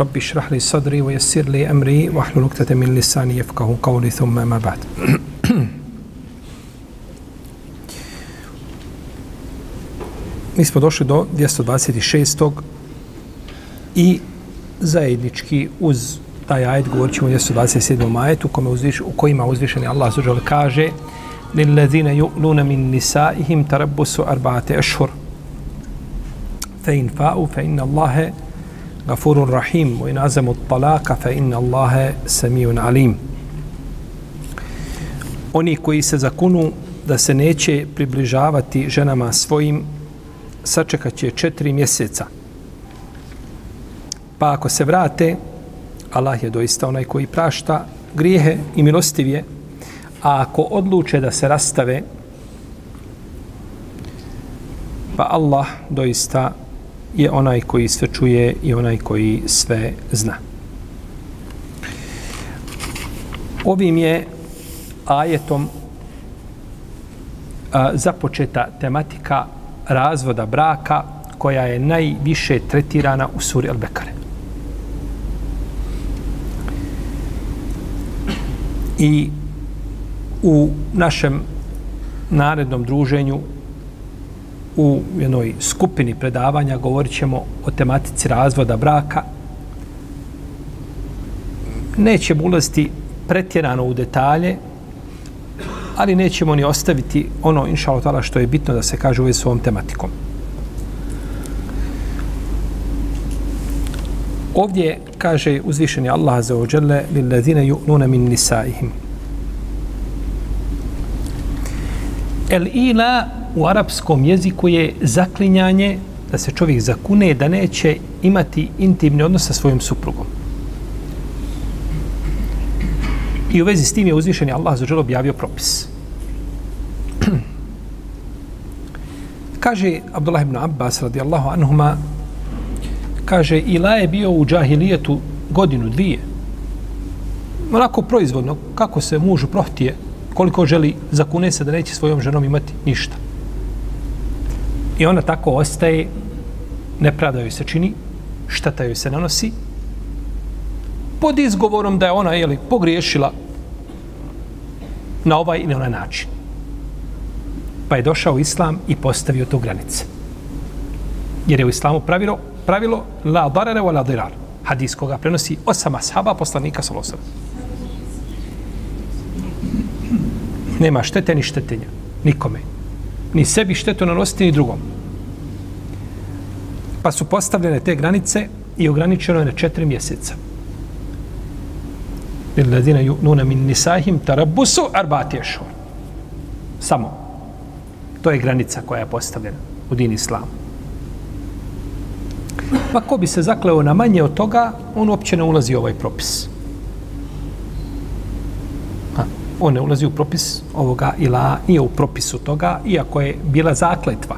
رب اشرح لي صدري ويسر لي أمري واحلل عقدة من لساني يفقه قولي ثم ما بعد Mi smo došli do 226. i zajednički uz taj ajet govorit ćemo o 227. ajetu kome uzviš, u kojima uzvišeni Allah suđel kaže لِلَّذِينَ يُؤْلُونَ مِنْ نِسَائِهِمْ تَرَبُّسُ أَرْبَعَةِ أَشْهُرٍ فَإِنْ فَاءُوا فَإِنَّ اللَّهَ غَفُورٌ رَحِيمٌ وَإِنْ عَزَمُوا الطَّلَاقَ فَإِنَّ اللَّهَ سَمِيعٌ عَلِيمٌ Oni koji se zakunu da se neće približavati ženama svojim, sačekat će četiri mjeseca. Pa ako se vrate, Allah je doista onaj koji prašta grijehe i milostiv je, a ako odluče da se rastave, pa Allah doista je onaj koji sve čuje i onaj koji sve zna. Ovim je ajetom a, započeta tematika razvoda braka koja je najviše tretirana u suri Al-Bekare. I u našem narednom druženju u jednoj skupini predavanja govorit ćemo o tematici razvoda braka. Nećemo ulaziti pretjerano u detalje, ali nećemo ni ostaviti ono, inša Allah, što je bitno da se kaže uvijek s ovom tematikom. Ovdje kaže uzvišeni Allah za ođele lillazine ju'nuna min nisaihim. El ila u arapskom jeziku je zaklinjanje da se čovjek zakune da neće imati intimni odnos sa svojom suprugom. I u vezi s tim je uzvišeni Allah za ođele objavio propis. kaže Abdullah ibn Abbas radijallahu anhuma kaže Ila je bio u džahilijetu godinu, dvije. Onako proizvodno, kako se mužu prohtije, koliko želi zakune se da neće svojom ženom imati ništa. I ona tako ostaje, nepravda joj se čini, šteta joj se nanosi, pod izgovorom da je ona jeli, pogriješila na ovaj ili onaj način. Pa je došao islam i postavio tu granice. Jer je u islamu pravilo, pravilo la darare wa la dirar. Hadis koga prenosi osama sahaba poslanika salosara. Nema štete ni štetenja. Nikome. Ni sebi štetu nanositi, ni drugom. Pa su postavljene te granice i ograničeno je na četiri mjeseca. Lilladina nuna min nisahim tarabusu arbati ešhur. Samo. To je granica koja je postavljena u din islamu. Pa ko bi se zakleo na manje od toga, on uopće ne ulazi u ovaj propis. Ha, on ne ulazi u propis ovoga ila, nije u propisu toga, iako je bila zakletva.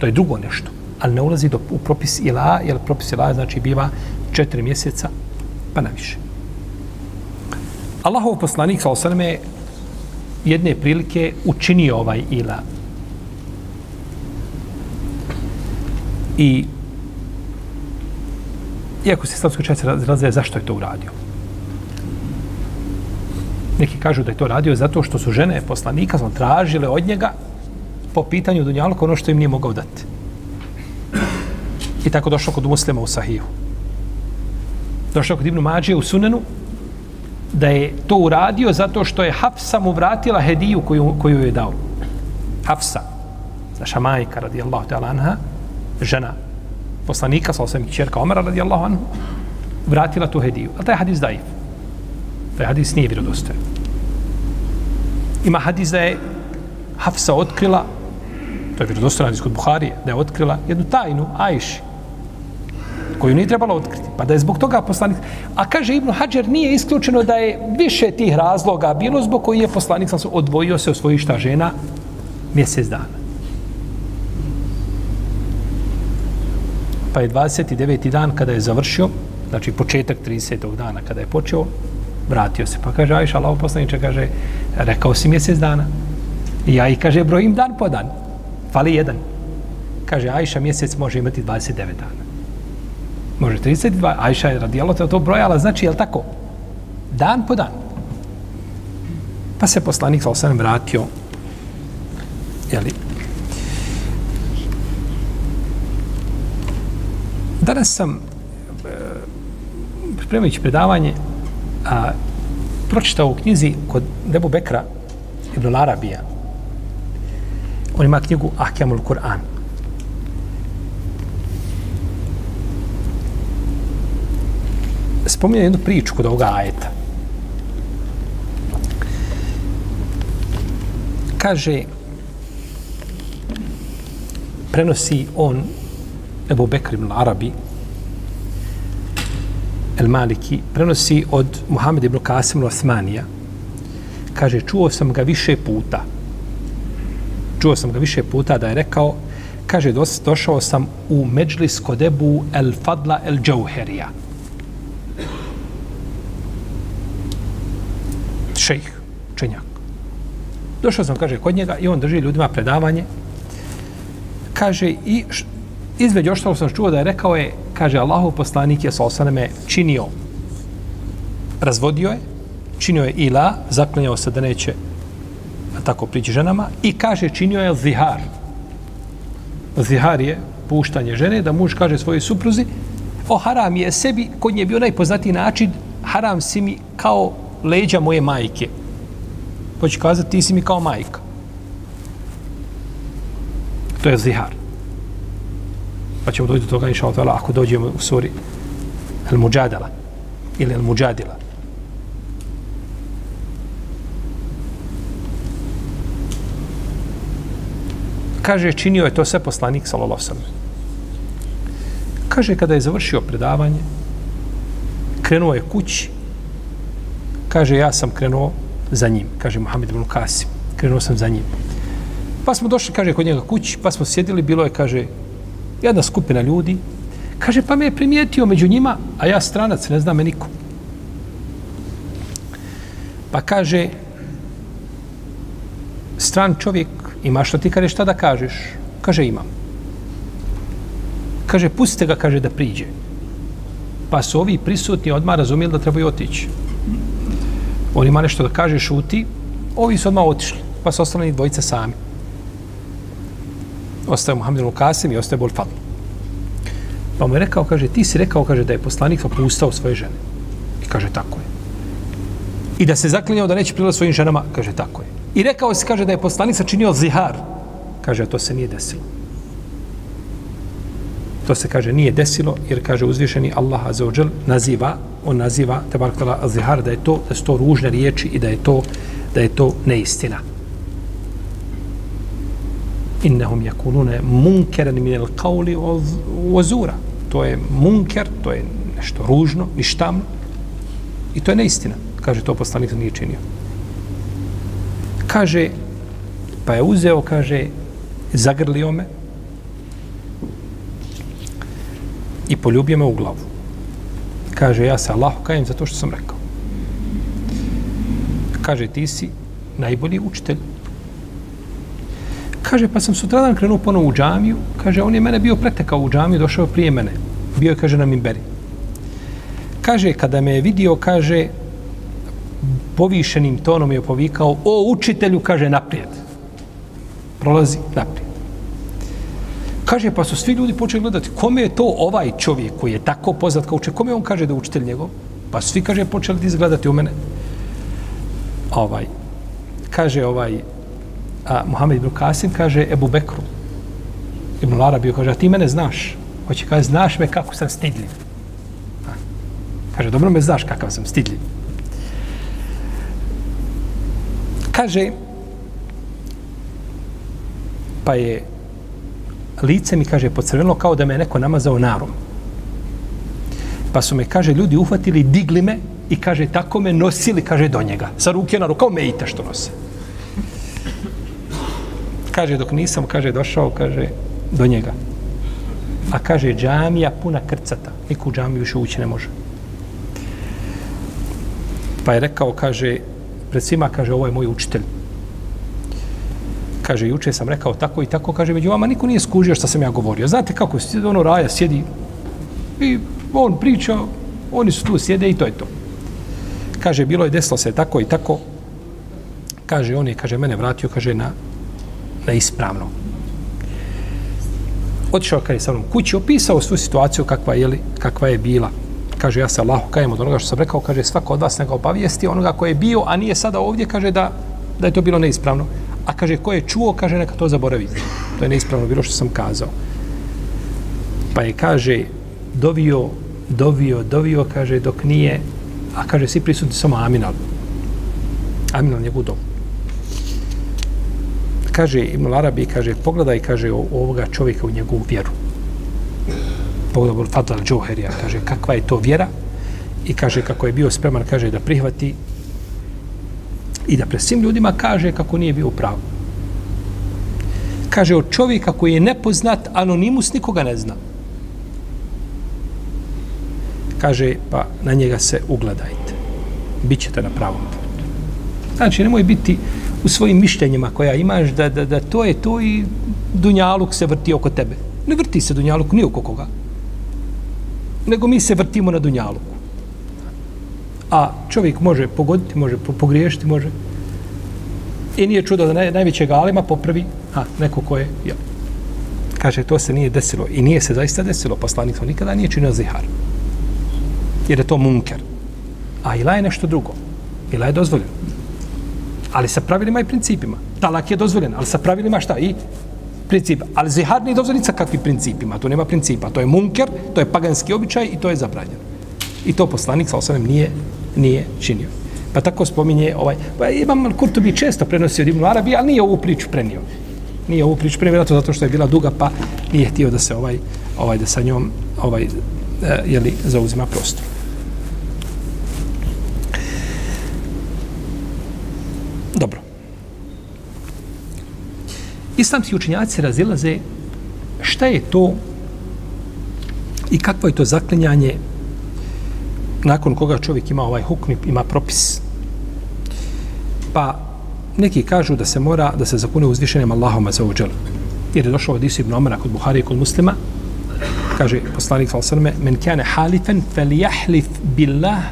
To je drugo nešto. Ali ne ulazi do, u propis ila, jer propis ila znači biva četiri mjeseca, pa naviše. Allahov poslanik, sa osaname, jedne prilike učinio ovaj ila. I Iako se islamski učenjaci razlaze zašto je to uradio. Neki kažu da je to radio zato što su žene poslanika smo tražile od njega po pitanju Dunjaluka ono što im nije mogao dati. I tako došlo kod muslima u Sahiju. Došlo kod Ibnu Mađe u Sunenu da je to uradio zato što je Hafsa mu vratila hediju koju, koju je dao. Hafsa, naša majka radijallahu ta'ala anha, žena poslanika, sa osam čerka Omara radijallahu anhu, vratila tu hediju. Ali taj hadis daif. Taj hadis nije vjerodostojan. Ima hadis da je Hafsa otkrila, to je vjerodostojan hadis kod Buharije, da je otkrila jednu tajnu Ajši, koju nije trebalo otkriti. Pa da je zbog toga poslanik... A kaže Ibn Hajar nije isključeno da je više tih razloga bilo zbog koji je poslanik sam odvojio se od svojišta žena mjesec dana. Pa je 29. dan kada je završio, znači početak 30. dana kada je počeo, vratio se. Pa kaže Ajša, Allah poslaniče, kaže, rekao si mjesec dana. I ja i kaže, brojim dan po dan. Fali jedan. Kaže, Ajša mjesec može imati 29 dana. Može 32. Ajša je radijalo te to brojala, znači, je li tako? Dan po dan. Pa se poslanik sa vratio, jeli, Danas sam, e, spremajući predavanje, a, pročitao u knjizi kod Debu Bekra Ibn Arabija. On ima knjigu Ahkamul Kur'an. Spominje jednu priču kod ovoga ajeta. Kaže, prenosi on Ebu Bekr ibn Arabi, El Maliki, prenosi od Muhammed ibn Qasim Osmanija. Kaže, čuo sam ga više puta. Čuo sam ga više puta da je rekao, kaže, došao sam u Međlis kod Ebu El Fadla El Džauherija. Šejh, čenjak. Došao sam, kaže, kod njega i on drži ljudima predavanje. Kaže, i između ostalo sam čuo da je rekao je, kaže Allahu poslanik je sa osaname činio, razvodio je, činio je ila, zaklanjao se da neće tako prići ženama i kaže činio je zihar. Zihar je puštanje žene da muž kaže svojoj supruzi o haram je sebi, kod nje bio najpoznatiji način, haram si mi kao leđa moje majke. Hoće kazati, ti si mi kao majka. To je zihar pa ćemo doći do toga inša Allah, ako dođemo u suri El Mujadala ili El Mujadila. Kaže, činio je to sve poslanik, sallallahu sallam. Kaže, kada je završio predavanje, krenuo je kući, kaže, ja sam krenuo za njim, kaže Muhammed ibn Kasim, krenuo sam za njim. Pa smo došli, kaže, kod njega kući, pa smo sjedili, bilo je, kaže, jedna skupina ljudi, kaže, pa me je primijetio među njima, a ja stranac, ne znam me niko. Pa kaže, stran čovjek, ima što ti kaže, šta da kažeš? Kaže, imam. Kaže, pustite ga, kaže, da priđe. Pa su ovi prisutni odmah razumijeli da trebaju otići. On ima nešto da kaže, šuti, ovi su odmah otišli, pa su ostali dvojica sami ostaje Muhammed Lukasim i ostaje Bol Fadl. Pa mu je rekao, kaže, ti si rekao, kaže, da je poslanik opustao svoje žene. I kaže, tako je. I da se zaklinjao da neće prilaz svojim ženama, kaže, tako je. I rekao se, kaže, da je poslanik sačinio zihar. Kaže, a to se nije desilo. To se, kaže, nije desilo, jer, kaže, uzvišeni Allah Azzawajal naziva, on naziva, tebarkala, zihar, da je to, da su to ružne riječi i da je to, da je to neistina innahum yakuluna munkaran min al-qawli wa zura. To je munker to je nešto ružno ništa i to je neistina kaže to poslanik nije činio. Kaže pa je uzeo kaže zagrlio me i poljubio me u glavu. Kaže ja se Allahu kajem za to što sam rekao. Kaže ti si najbolji učitelj Kaže, pa sam sutradan krenuo ponovo u džamiju. Kaže, on je mene bio pretekao u džamiju, došao prije mene. Bio je, kaže, na mimberi. Kaže, kada me je vidio, kaže, povišenim tonom je povikao, o učitelju, kaže, naprijed. Prolazi naprijed. Kaže, pa su svi ljudi počeli gledati, kome je to ovaj čovjek koji je tako poznat kao učitelj, kome on kaže da je učitelj njegov? Pa svi, kaže, počeli izgledati u mene. Ovaj, kaže, ovaj, a Muhammed ibn Kasim kaže Ebu Bekru. Ibn Arabi kaže, a ti mene znaš? Hoće kaže, znaš me kako sam stidljiv. A, kaže, dobro me znaš kakav sam stidljiv. Kaže, pa je lice mi, kaže, pocrveno kao da me neko namazao narom. Pa su me, kaže, ljudi uhvatili, digli me i kaže, tako me nosili, kaže, do njega. Sa ruke na ruku, kao mejte što nose. Kaže, dok nisam, kaže, došao, kaže, do njega. A kaže, džamija puna krcata. Niko u džamiju više ući ne može. Pa je rekao, kaže, pred svima, kaže, ovo je moj učitelj. Kaže, juče sam rekao tako i tako, kaže, među vama niko nije skužio što sam ja govorio. Znate kako, ono raja sjedi i on priča, oni su tu sjede i to je to. Kaže, bilo je desilo se tako i tako. Kaže, on je, kaže, mene vratio, kaže, na, na ispravno. Otišao, kaže, sa mnom kući, opisao svu situaciju kakva je, kakva je bila kaže ja se Allahu kajem od onoga što sam rekao, kaže svako od vas neka obavijesti onoga ko je bio, a nije sada ovdje, kaže da, da je to bilo neispravno. A kaže ko je čuo, kaže neka to zaboravi. To je neispravno bilo što sam kazao. Pa je kaže dovio, dovio, dovio, kaže dok nije, a kaže svi prisutni samo Aminal. Aminal njegov dom. Kaže Ibn Arabi, kaže pogledaj, kaže ovoga čovjeka u njegovu vjeru pogledao Fadal Džoherija, kaže kakva je to vjera i kaže kako je bio spreman, kaže da prihvati i da pred svim ljudima kaže kako nije bio pravo. Kaže od čovjeka koji je nepoznat, anonimus nikoga ne zna. Kaže, pa na njega se ugledajte. Bićete na pravom putu. Znači, nemoj biti u svojim mišljenjima koja imaš da, da, da to je to i Dunjaluk se vrti oko tebe. Ne vrti se Dunjaluk ni oko koga nego mi se vrtimo na dunjaluku. A čovjek može pogoditi, može pogriješiti, može. I nije čudo da naj, najvećeg alima popravi a, neko ko je, ja. kaže, to se nije desilo. I nije se zaista desilo, poslanik sam nikada nije činio zihar. Jer je to munker. A ila je nešto drugo. Ila je dozvoljeno. Ali sa pravilima i principima. Talak je dozvoljen, ali sa pravilima šta? I princip. Ali zihar nije dozvoljen sa kakvim principima. To nema principa. To je munker, to je paganski običaj i to je zabranjeno. I to poslanik sa osanem nije, nije činio. Pa tako spominje ovaj, pa imam Kurtubi često prenosio od Ibnu Arabi, ali nije ovu priču prenio. Nije ovu priču prenio, zato što je bila duga, pa nije htio da se ovaj, ovaj da sa njom ovaj, eh, jeli, zauzima prostor. Islamski učenjaci razilaze šta je to i kakvo je to zaklinjanje nakon koga čovjek ima ovaj hukm, ima propis. Pa neki kažu da se mora da se zakune uzvišenjem Allahom za uđel. Jer je došao od Isu ibn Omara kod Buhari i kod muslima, kaže poslanik Salsaname, men kane halifen fel jahlif billah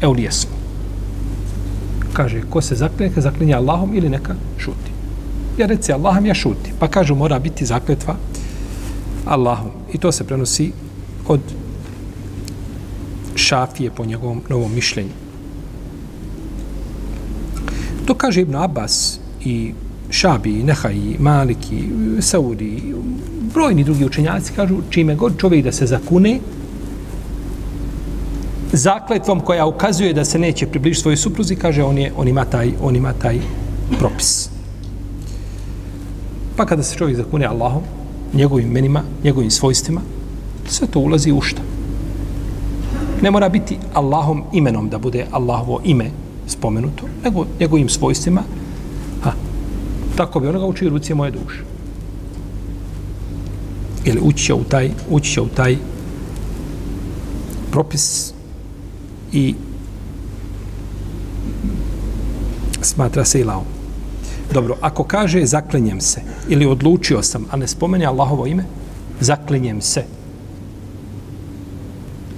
eulijesmu. Kaže, ko se zaklinje, zaklinje Allahom ili neka šuti ja reci Allahom, ja šuti. Pa kažu, mora biti zakletva Allahom. I to se prenosi od šafije po njegovom novom mišljenju. To kaže Ibn Abbas i Šabi, i Nehaji, Maliki, Saudi, brojni drugi učenjaci kažu čime god čovjek da se zakune zakletvom koja ukazuje da se neće približiti svojoj supruzi, kaže on, je, on, ima taj, on ima taj propis. Pa kada se čovjek zakune Allahom, njegovim imenima, njegovim svojstvima, sve to ulazi u šta? Ne mora biti Allahom imenom da bude Allahovo ime spomenuto, nego njegovim svojstvima, ha, tako bi onoga učio ruci moje duše. Ili ući u taj, ući u taj propis i smatra se ilahom. Dobro, ako kaže zaklinjem se ili odlučio sam, a ne spomene Allahovo ime, zaklinjem se.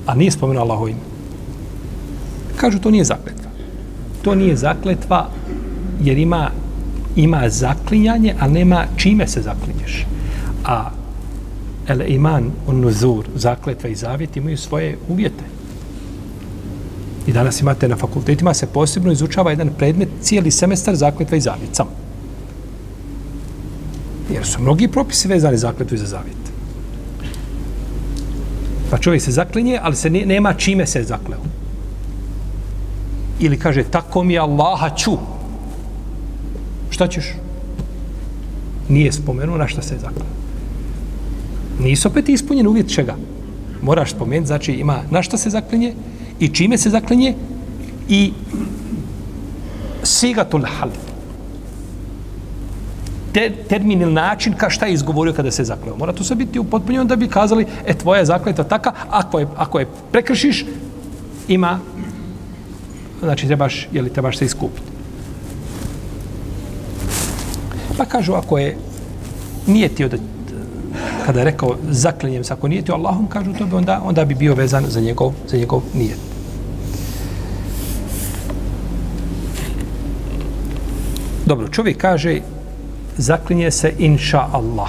A nije spomenuo Allahovo ime. Kažu, to nije zakletva. To nije zakletva jer ima ima zaklinjanje, a nema čime se zaklinješ. A el iman, on nuzur, zakletva i zavjet imaju svoje uvjete. I danas imate na fakultetima se posebno izučava jedan predmet cijeli semestar zakletva i zavjet. Samo. Jer su mnogi propisi vezani zakletvu i za zavjet. Pa čovjek se zaklinje, ali se nema čime se zakleo. Ili kaže, tako mi Allaha ću. Šta ćeš? Nije spomenuo na šta se je zakleo. Nisu opet ispunjen uvjet čega? moraš spomenuti, znači ima na šta se zaklinje i čime se zaklinje i sigatul halif. Te, termin ili način ka šta je izgovorio kada se zakleo. Mora to se biti upotpunjeno da bi kazali, e, tvoja je zakletva taka, ako je, ako je prekršiš, ima, znači trebaš, je li trebaš se iskupiti. Pa kažu, ako je nije tio da kada je rekao zaklinjem se, ako nijetio Allahom, kažu to bi onda, onda bi bio vezan za njegov, za njegov nijet. Dobro, čovjek kaže zaklinje se inša Allah.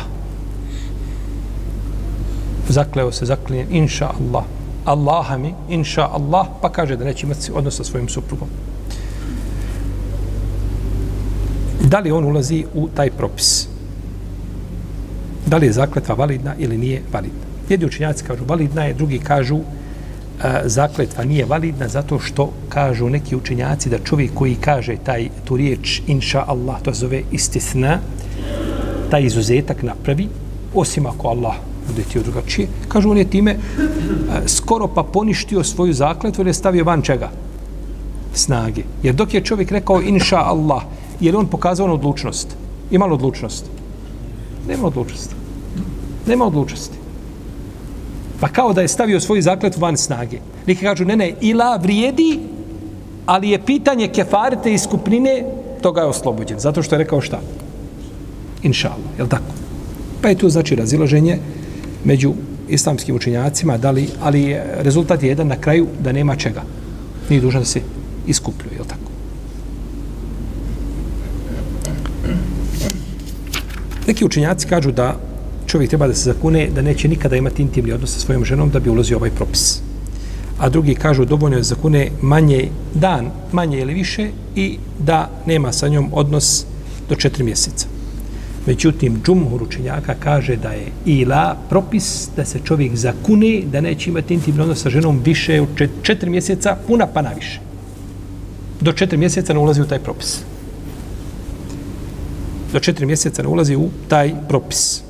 Zakleo se, zaklinje inša Allah. Allaha mi, inša Allah, pa kaže da neće imati odnos sa svojim suprugom. Da li on ulazi u taj propis? Da li je zakletva validna ili nije validna? Jedni učinjaci kažu validna je, drugi kažu a, zakletva nije validna zato što kažu neki učenjaci da čovjek koji kaže taj tu riječ inša Allah, to zove istisna, taj izuzetak napravi, osim ako Allah bude ti drugačije, kažu on je time a, skoro pa poništio svoju zakletvu ili je stavio van čega? Snage. Jer dok je čovjek rekao inša Allah, je on pokazao odlučnost? Ima odlučnost? Nema odlučnosti. Nema odlučnosti. Pa kao da je stavio svoju zakletvu van snage. Neki kažu, ne, ne, ila vrijedi, ali je pitanje kefarite i skupnine, toga je oslobođen. Zato što je rekao šta? Inša Allah, je li tako? Pa je tu znači razilaženje među islamskim učenjacima, da li, ali rezultat je jedan na kraju da nema čega. Nije dužan da se iskupljuje, je li tako? Neki učenjaci kažu da čovjek treba da se zakune da neće nikada imati intimni odnos sa svojom ženom da bi ulazio ovaj propis. A drugi kažu dovoljno je zakune manje dan, manje ili više i da nema sa njom odnos do četiri mjeseca. Međutim, džumhur učenjaka kaže da je ila propis da se čovjek zakune da neće imati intimni odnos sa ženom više od četiri mjeseca, puna pa naviše. Do četiri mjeseca ne ulazi u taj propis. Do četiri mjeseca ne ulazi u taj propis.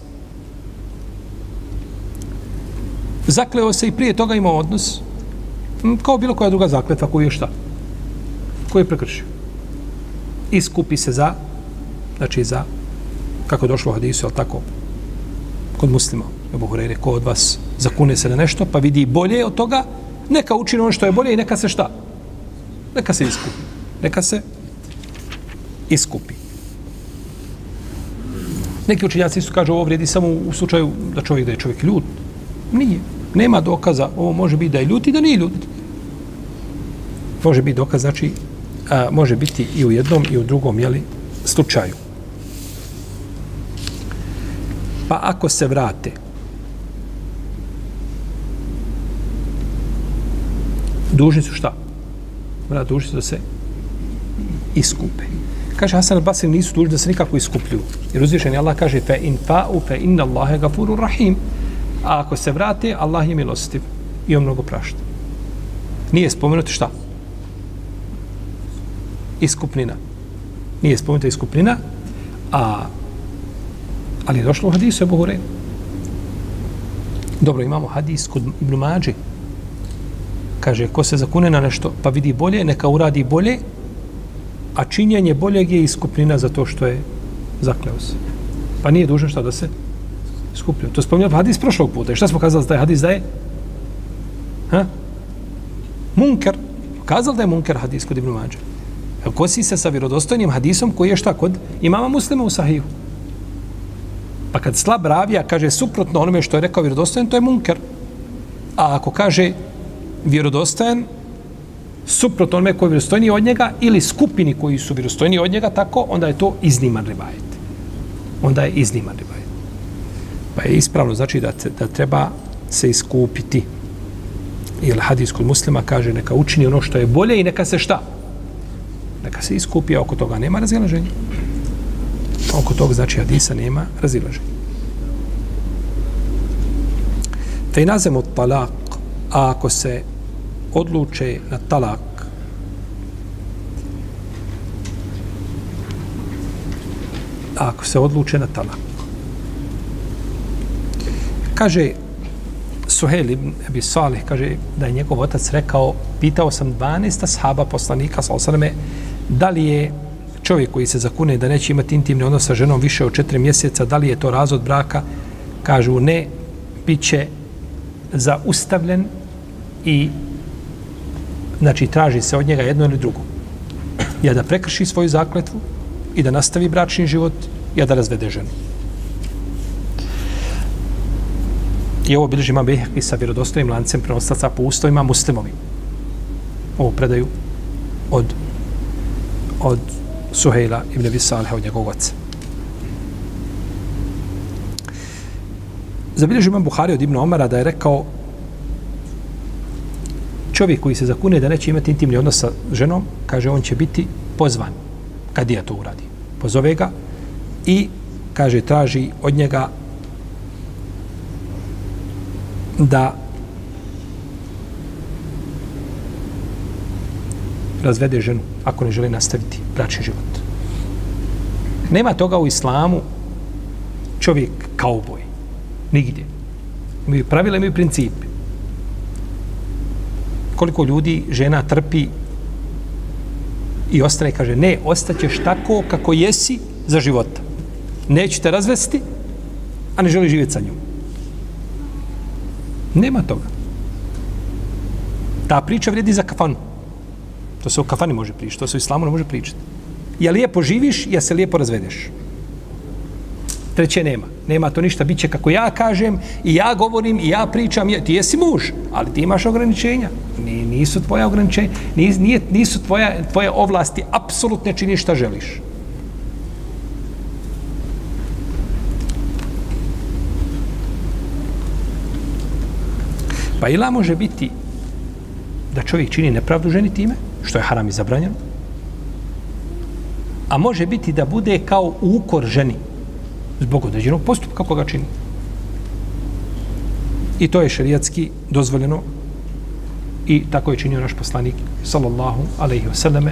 Zakleo se i prije toga imao odnos kao bilo koja druga zakletva koju je šta? Koju je prekršio. Iskupi se za znači za kako je došlo u hadisu, ali tako kod muslima, Ebu Hureyre, ko od vas zakune se na nešto, pa vidi bolje od toga, neka učini ono što je bolje i neka se šta? Neka se iskupi. Neka se iskupi. Neki učinjaci su kažu ovo vrijedi samo u slučaju da čovjek da je čovjek ljud. Nije. Nema dokaza, ovo može biti da je ljut i da nije ljut. Može biti dokaz, znači, a, može biti i u jednom i u drugom, jeli, slučaju. Pa ako se vrate, dužni su šta? Vrat, dužni su da se iskupe. Kaže Hasan al-Basri nisu dužni da se nikako iskupljuju. Jer uzvišen je Allah kaže fe in fa'u fe inna Allahe gafuru rahim. A ako se vrate, Allah je milostiv i on mnogo prašta. Nije spomenuto šta? Iskupnina. Nije spomenuta iskupnina, a ali je došlo u hadisu Ebu Hureyre. Dobro, imamo hadis kod Ibn Mađe. Kaže, ko se zakune na nešto, pa vidi bolje, neka uradi bolje, a činjenje boljeg je iskupnina za to što je zakleo se. Pa nije dužan šta da se skupljaju. To spominjamo hadis prošlog puta. I šta smo kazali za taj hadis da je? Ha? Munker. Kazali da je munker hadis kod Ibn Mađe. Kosi se sa vjerodostojnim hadisom koji je šta kod imama muslima u sahiju. Pa kad slab ravija kaže suprotno onome što je rekao vjerodostojan, to je munker. A ako kaže vjerodostojan, suprotno onome koji je vjerostojniji od njega ili skupini koji su vjerostojniji od njega, tako, onda je to izniman ribajet. Onda je izniman ribajet. Pa je ispravno znači da, da treba se iskupiti. Jer hadis kod muslima kaže neka učini ono što je bolje i neka se šta? Neka se iskupi, a oko toga nema razilaženja. Oko tog znači hadisa nema razilaženja. Te nazem od talak, a ako se odluče na talak, ako se odluče na talak, Kaže, Suhejl ibn Abi Salih kaže da je njegov otac rekao, pitao sam 12 sahaba poslanika, sa osaname, da li je čovjek koji se zakune da neće imati intimni odnos sa ženom više od 4 mjeseca, da li je to razvod braka? Kažu ne, bit će zaustavljen i znači traži se od njega jedno ili drugo. Ja da prekrši svoju zakletvu i da nastavi bračni život, ja da razvede ženu. I ovo bilježi imam Bejheki sa vjerodostojnim lancem prenostaca po ustovima muslimovi. Ovo predaju od, od Suhejla ibn Abi od njegovog oca. Zabilježi imam Buhari od Ibn Omara da je rekao čovjek koji se zakune da neće imati intimni odnos sa ženom, kaže on će biti pozvan kad je to uradi. Pozove ga i kaže traži od njega da razvede ženu ako ne želi nastaviti bračni život. Nema toga u islamu čovjek kao boj. Nigdje. Imaju pravila, imaju principe. Koliko ljudi žena trpi i ostane, kaže, ne, ostaćeš tako kako jesi za života. Neću te razvesti, a ne želi živjeti sa njom. Nema toga. Ta priča vredi za kafanu. To se u kafani može pričati, to se u islamu ne može pričati. Ja lijepo živiš, ja se lijepo razvedeš. Treće nema. Nema to ništa, bit će kako ja kažem i ja govorim i ja pričam. Ti jesi muž, ali ti imaš ograničenja. Ni, Nisu tvoje ograničenja, nije, nisu tvoje, tvoje ovlasti, apsolutne čini šta želiš. Pa ila može biti da čovjek čini nepravdu ženi time, što je haram i zabranjeno, a može biti da bude kao ukor ženi zbog određenog postupka koga čini. I to je šerijatski dozvoljeno i tako je činio naš poslanik sallallahu alaihi wasallame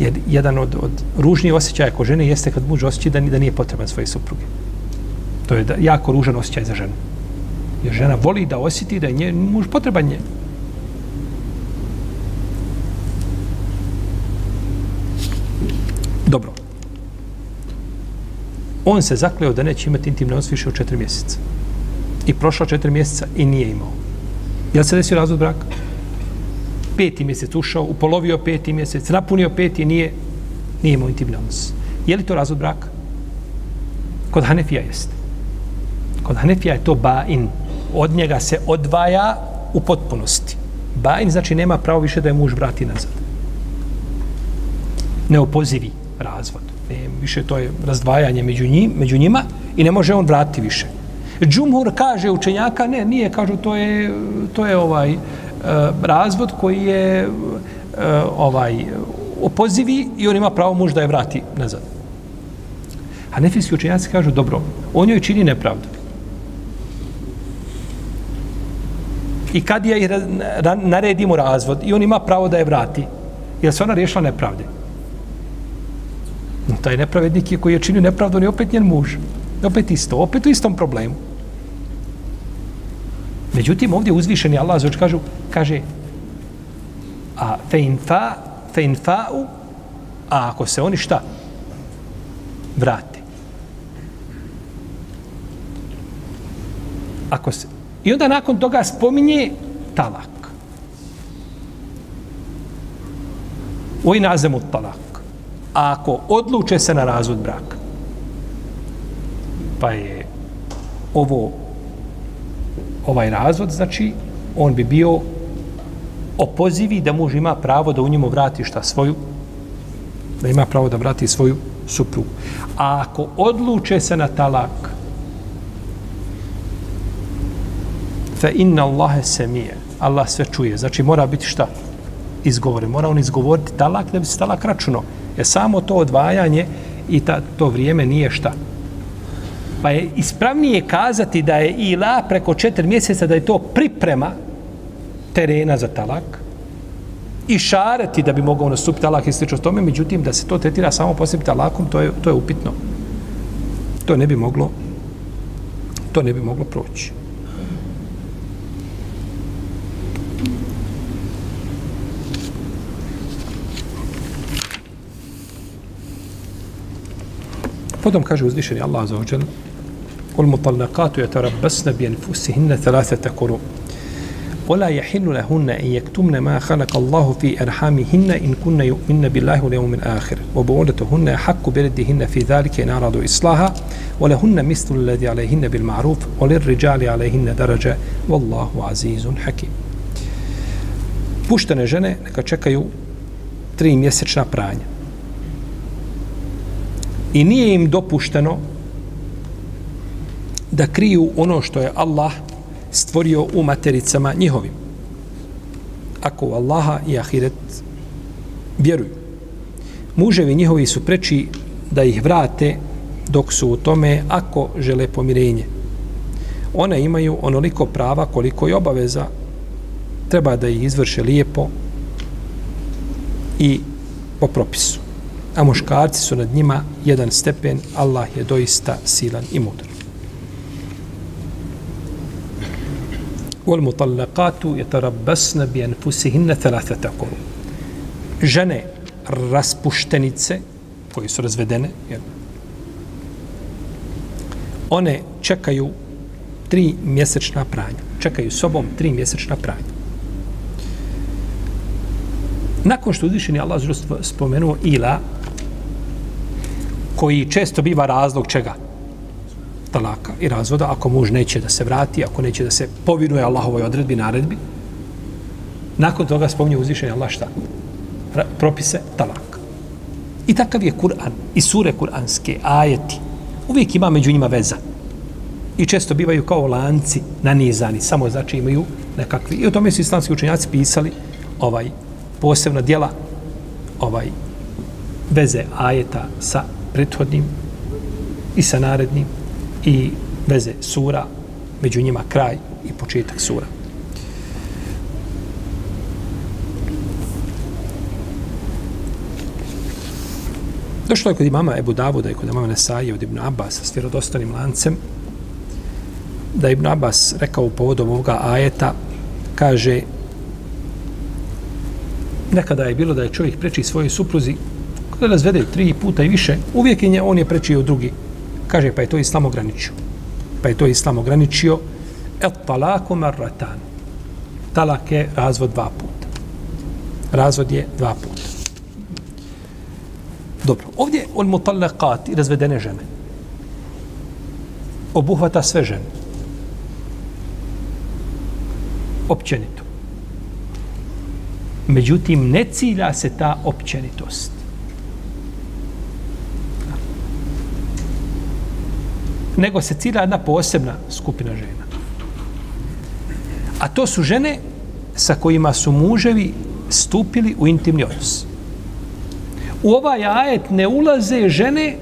jer jedan od, od ružnijih osjećaja ko žene jeste kad muž osjeća da, da nije potreban svoje supruge. To je da, jako ružan osjećaj za ženu. Jer žena voli da osjeti da je nje, muž potreban nje. Dobro. On se zakleo da neće imati intimne odnos više od četiri mjeseca. I prošla četiri mjeseca i nije imao. Je li se desio razvod braka? Peti mjesec ušao, upolovio peti mjesec, napunio peti, nije, nije imao intimni odnos. Je li to razvod braka? Kod Hanefija jeste. Kod Hanefija je to bain. Od njega se odvaja u potpunosti. Bain znači nema pravo više da je muž vrati nazad. Neopozivi razvod. E, više to je razdvajanje među, njim, među njima i ne može on vratiti više. Džumhur kaže učenjaka, ne, nije, kažu, to je, to je ovaj e, razvod koji je e, ovaj opozivi i on ima pravo muž da je vrati nazad. Hanefijski učenjaci kažu, dobro, on joj čini nepravdu. I kad je naredimo razvod i on ima pravo da je vrati, jer se ona riješila nepravde. Taj nepravednik je koji je činio nepravdu, on je opet njen muž. Opet isto, opet u istom problemu. Međutim, ovdje uzvišeni Allah zaoč kažu, kaže a fe in fa, fe in fa'u, a ako se oni šta? Vrate. Ako se, I onda nakon toga spominje talak. Oj nazemu talak. A ako odluče se na razvod braka, pa je ovo ovaj razvod, znači on bi bio opozivi da muž ima pravo da u njemu vrati šta svoju da ima pravo da vrati svoju suprugu. A ako odluče se na talak, fa inna Allahe semije. Allah sve čuje. Znači mora biti šta? Izgovore. Mora on izgovoriti talak da bi se talak računo. Je samo to odvajanje i ta, to vrijeme nije šta. Pa je ispravnije kazati da je ila preko četiri mjeseca da je to priprema terena za talak i šareti da bi mogao nastupiti talak i slično tome, međutim da se to tretira samo posebno talakom, to je, to je upitno. to ne bi moglo to ne bi moglo proći. Potom kaže uzvišeni Allah za ođel والمطلقات يتربصن بأنفسهن ثلاثة قروء ولا يحل لهن أن يكتمن ما خلق الله في أرحامهن إن كن يؤمن بالله واليوم الآخر وبعولتهن حق بردهن في ذلك إن أرادوا إصلاحا ولهن مثل الذي عليهن بالمعروف وللرجال عليهن درجة والله عزيز حكيم Puštene žene neka čekaju tri mjesečna pranja. I nije im dopušteno da kriju ono što je Allah stvorio u matericama njihovim. Ako u Allaha i Ahiret vjeruju. Muževi njihovi su preči da ih vrate dok su u tome ako žele pomirenje. One imaju onoliko prava koliko i obaveza treba da ih izvrše lijepo i po propisu A muškarci su nad njima jedan stepen, Allah je doista silan i mudr. والمطلقات يتربصن بأنفسهن ثلاثة قرون žene raspuštenice koje su razvedene jel, one čekaju tri mjesečna pranja čekaju sobom tri mjesečna pranja nakon što uzvišen je Allah spomenuo ila koji često biva razlog čega talaka i razvoda, ako muž neće da se vrati, ako neće da se povinuje Allahovoj odredbi, naredbi, nakon toga spominje uzvišenje Allah šta? Propise talaka. I takav je Kur'an i sure kur'anske, ajeti. Uvijek ima među njima veza. I često bivaju kao lanci nanizani, samo znači imaju nekakvi. I o tome su islamski učenjaci pisali ovaj posebna dijela ovaj veze ajeta sa prethodnim i sa narednim i veze sura, među njima kraj i početak sura. Došlo je kod imama Ebu Davuda i kod imama Nesaije od Ibn Abbas s vjerodostanim lancem da Ibn Abbas rekao u povodom ovoga ajeta kaže nekada je bilo da je čovjek preči svojoj supruzi da razvede tri puta i više uvijek je on je prečio drugi Kaže, pa je to islam ograničio. Pa je to islam ograničio. Et talaku marratan. Talak je razvod dva puta. Razvod je dva puta. Dobro, ovdje on mutallaqat i razvedene žene. Obuhvata sve žene. Općenito. Međutim, ne cilja se ta općenitost. Nego se cilja jedna posebna skupina žena. A to su žene sa kojima su muževi stupili u intimni odnos. U ovaj ajet ne ulaze žene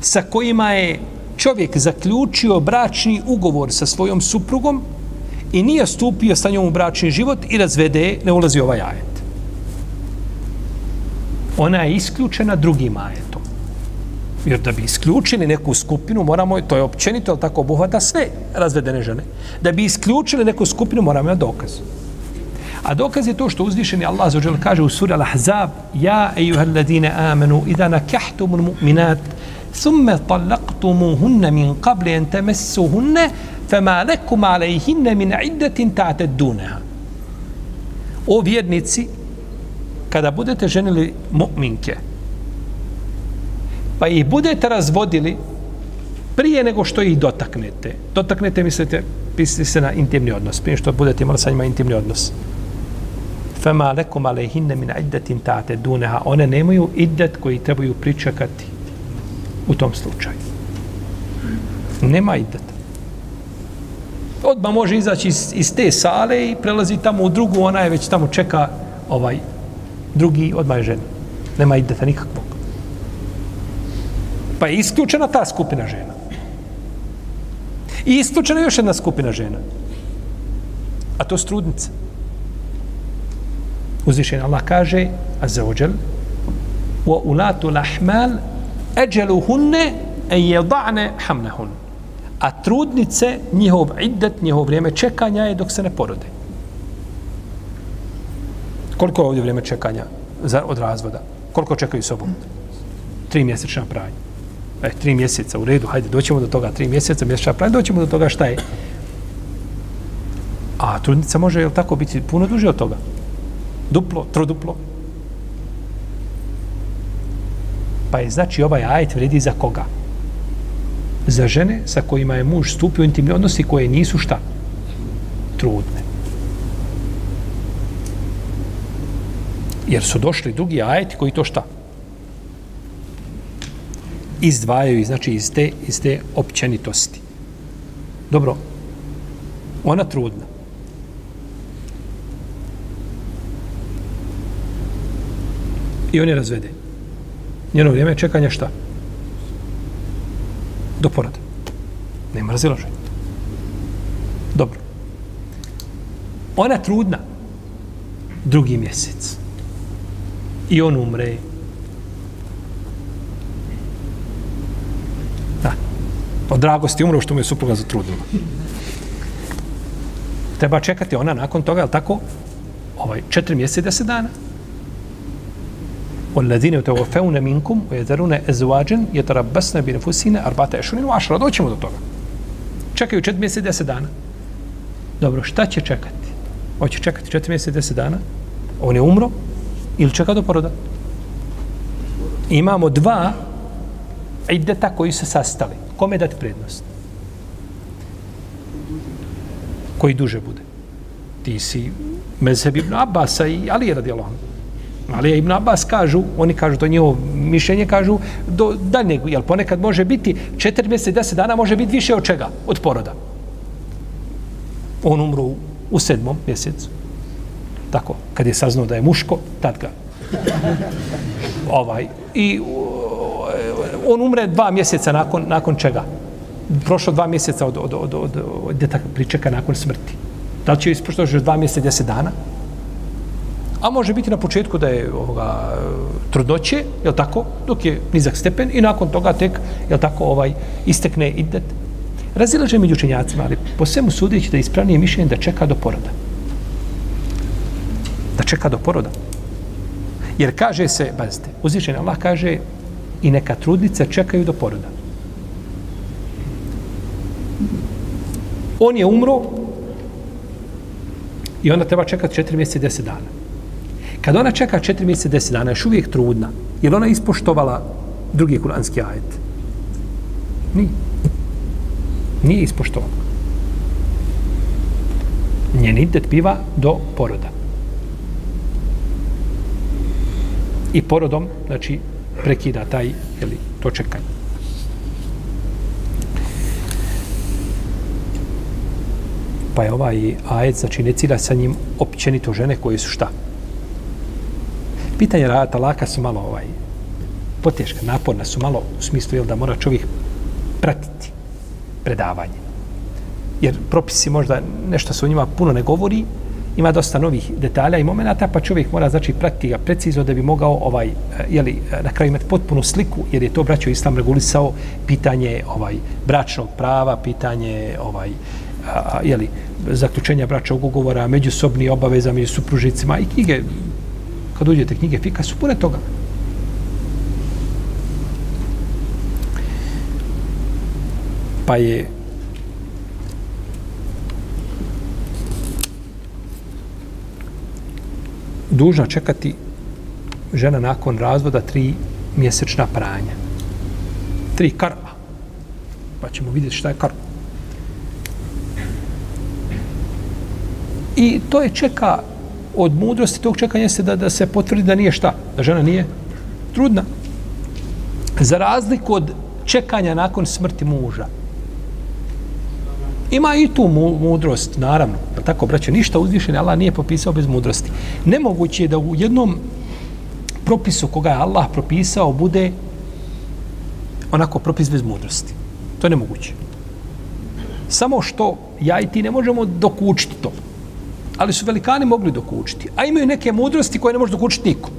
sa kojima je čovjek zaključio bračni ugovor sa svojom suprugom i nije stupio sa njom u bračni život i razvede, ne ulazi ovaj ajet. Ona je isključena drugim ajetom. Jer da bi isključili neku skupinu, moramo, to je općenito, ali tako obuhvata sve razvedene žene. Da bi isključili neku skupinu, moramo imati dokaz. A dokaz je to što uzvišeni Allah zaođel kaže u suri Al-Ahzab Ja, ejuhal ladine amenu, idha nakahtumun mu'minat, thumme talaqtumuhunne min qabli en temessuhunne, fema lekum alejhinne min iddetin ta'ted duneha. O vjernici, kada budete ženili mu'minke, pa ih budete razvodili prije nego što ih dotaknete. Dotaknete, mislite, pisli se na intimni odnos, prije što budete imali sa njima intimni odnos. Fema lekum alehinne min iddetin tate duneha. One nemaju iddet koji trebaju pričekati u tom slučaju. Nema iddet. Odmah može izaći iz, iz te sale i prelazi tamo u drugu, ona je već tamo čeka ovaj drugi, odmah je žena. Nema iddeta nikakvog. Pa je isključena ta skupina žena. I isključena je još jedna skupina žena. A to su trudnice. Uzvišen Allah kaže, a za ođel, wa ulatu lahmal eđelu hunne e jeda'ne hamnehun. A trudnice, njihov iddet, njihov vrijeme čekanja je dok se ne porode. Koliko je ovdje vrijeme čekanja za, od razvoda? Koliko čekaju sobom? Tri mjesečna pranja. E, tri mjeseca, u redu, hajde, doćemo do toga, tri mjeseca, mjesečna pranja, doćemo do toga šta je. A trudnica može, jel tako, biti puno duže od toga? Duplo, troduplo. Pa je znači ovaj ajet vredi za koga? Za žene sa kojima je muž stupio intimni odnosi koje nisu šta? Trudne. Jer su došli drugi ajeti koji to šta? Izdvajaju, znači, iz te, iz te općenitosti. Dobro, ona trudna. I on je razveden. Njeno vrijeme čekanja šta? Do poroda. Nema razilaženja. Dobro. Ona trudna. Drugi mjesec. I on umre. Od dragosti umro što mu je supruga zatrudnila. Treba čekati ona nakon toga, je tako? Ovaj, četiri mjeseca i deset dana. والذين يتوفون منكم ويذرون ازواجا يتربصن بنفسهن اربعه اشهر وعشره doćemo do toga čekaju 4 mjeseca 10 dana dobro šta će čekati hoće čekati 4 mjeseca 10 dana on je umro ili čeka do poroda imamo dva ideta koji se sastali kome dati prednost koji duže bude ti si mezheb ibn Abasa i Ali radijallahu anhu Ali Ibn Abbas kažu, oni kažu, to njihovo mišljenje, kažu, do daljnjeg, jel ponekad može biti, četiri mjeseca, deset dana može biti više od čega? Od poroda. On umru u sedmom mjesecu. Tako, kad je saznao da je muško, tad ga. ovaj. I on umre dva mjeseca nakon, nakon čega? Prošlo dva mjeseca od, od, od, od, od, detak pričeka nakon smrti. Da li će ispošto još dva mjeseca, deset dana? A može biti na početku da je ovoga trudnoće, je l' tako, dok je nizak stepen i nakon toga tek, je l' tako, ovaj, istekne idet. Razilaže među učenjacima, ali po svemu sudeći da je ispravnije mišljenje da čeka do poroda. Da čeka do poroda. Jer kaže se, bazite, uzvišen Allah kaže i neka trudnice čekaju do poroda. On je umro i onda treba čekati četiri mjeseca i deset dana. Kad ona čeka četiri mjeseca, deset dana, još uvijek trudna, je ona ispoštovala drugi kuranski ajet? Nije. Nije ispoštovala. Njen idet biva do poroda. I porodom, znači, prekida taj, jeli, to čekanje. Pa je ovaj ajet, znači, ne cilja sa njim općenito žene koje su šta? pitanje rada talaka su malo ovaj poteška, naporna su malo u smislu jel, da mora čovjek pratiti predavanje. Jer propisi možda nešto se u njima puno ne govori, ima dosta novih detalja i momenata, pa čovjek mora znači pratiti ga precizno da bi mogao ovaj eh, je li eh, na kraju imati potpunu sliku jer je to braćo islam regulisao pitanje ovaj bračnog prava, pitanje ovaj je li zaključenja bračnog ugovora, međusobni obaveza među supružnicima i knjige kad uđete knjige fika su pune toga. Pa je dužna čekati žena nakon razvoda tri mjesečna pranja. Tri karma. Pa ćemo vidjeti šta je karma. I to je čeka od mudrosti tog čekanja se da, da se potvrdi da nije šta, da žena nije trudna. Za razliku od čekanja nakon smrti muža. Ima i tu mudrost, naravno. Pa tako, braćo, ništa uzvišen, Allah nije popisao bez mudrosti. Nemoguće je da u jednom propisu koga je Allah propisao bude onako propis bez mudrosti. To je nemoguće. Samo što ja i ti ne možemo dokučiti to ali su velikani mogli dokučiti. A imaju neke mudrosti koje ne može dokučiti niko.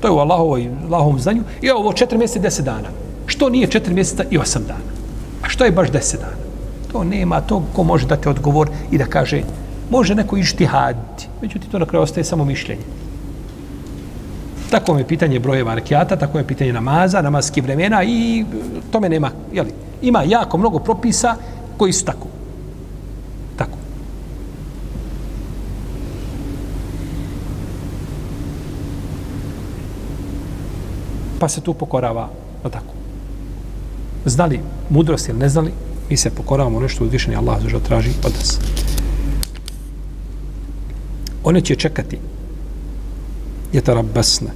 To je u Allahovoj, Allahovom znanju. I ovo četiri mjeseca, deset dana. što nije četiri mjeseca i osam dana? A što je baš deset dana? To nema to ko može dati odgovor i da kaže, može neko išti haditi. Međutim, to na kraju ostaje samo mišljenje. Tako je pitanje brojeva arkijata, tako je pitanje namaza, namaskih vremena i e, tome nema, jeli, ima jako mnogo propisa koji su tako. Tako. Pa se tu pokorava, no tako. Znali mudrost ili ne znali, mi se pokoravamo nešto što uzvišeni Allah za traži od nas. One će čekati je ta rabasna.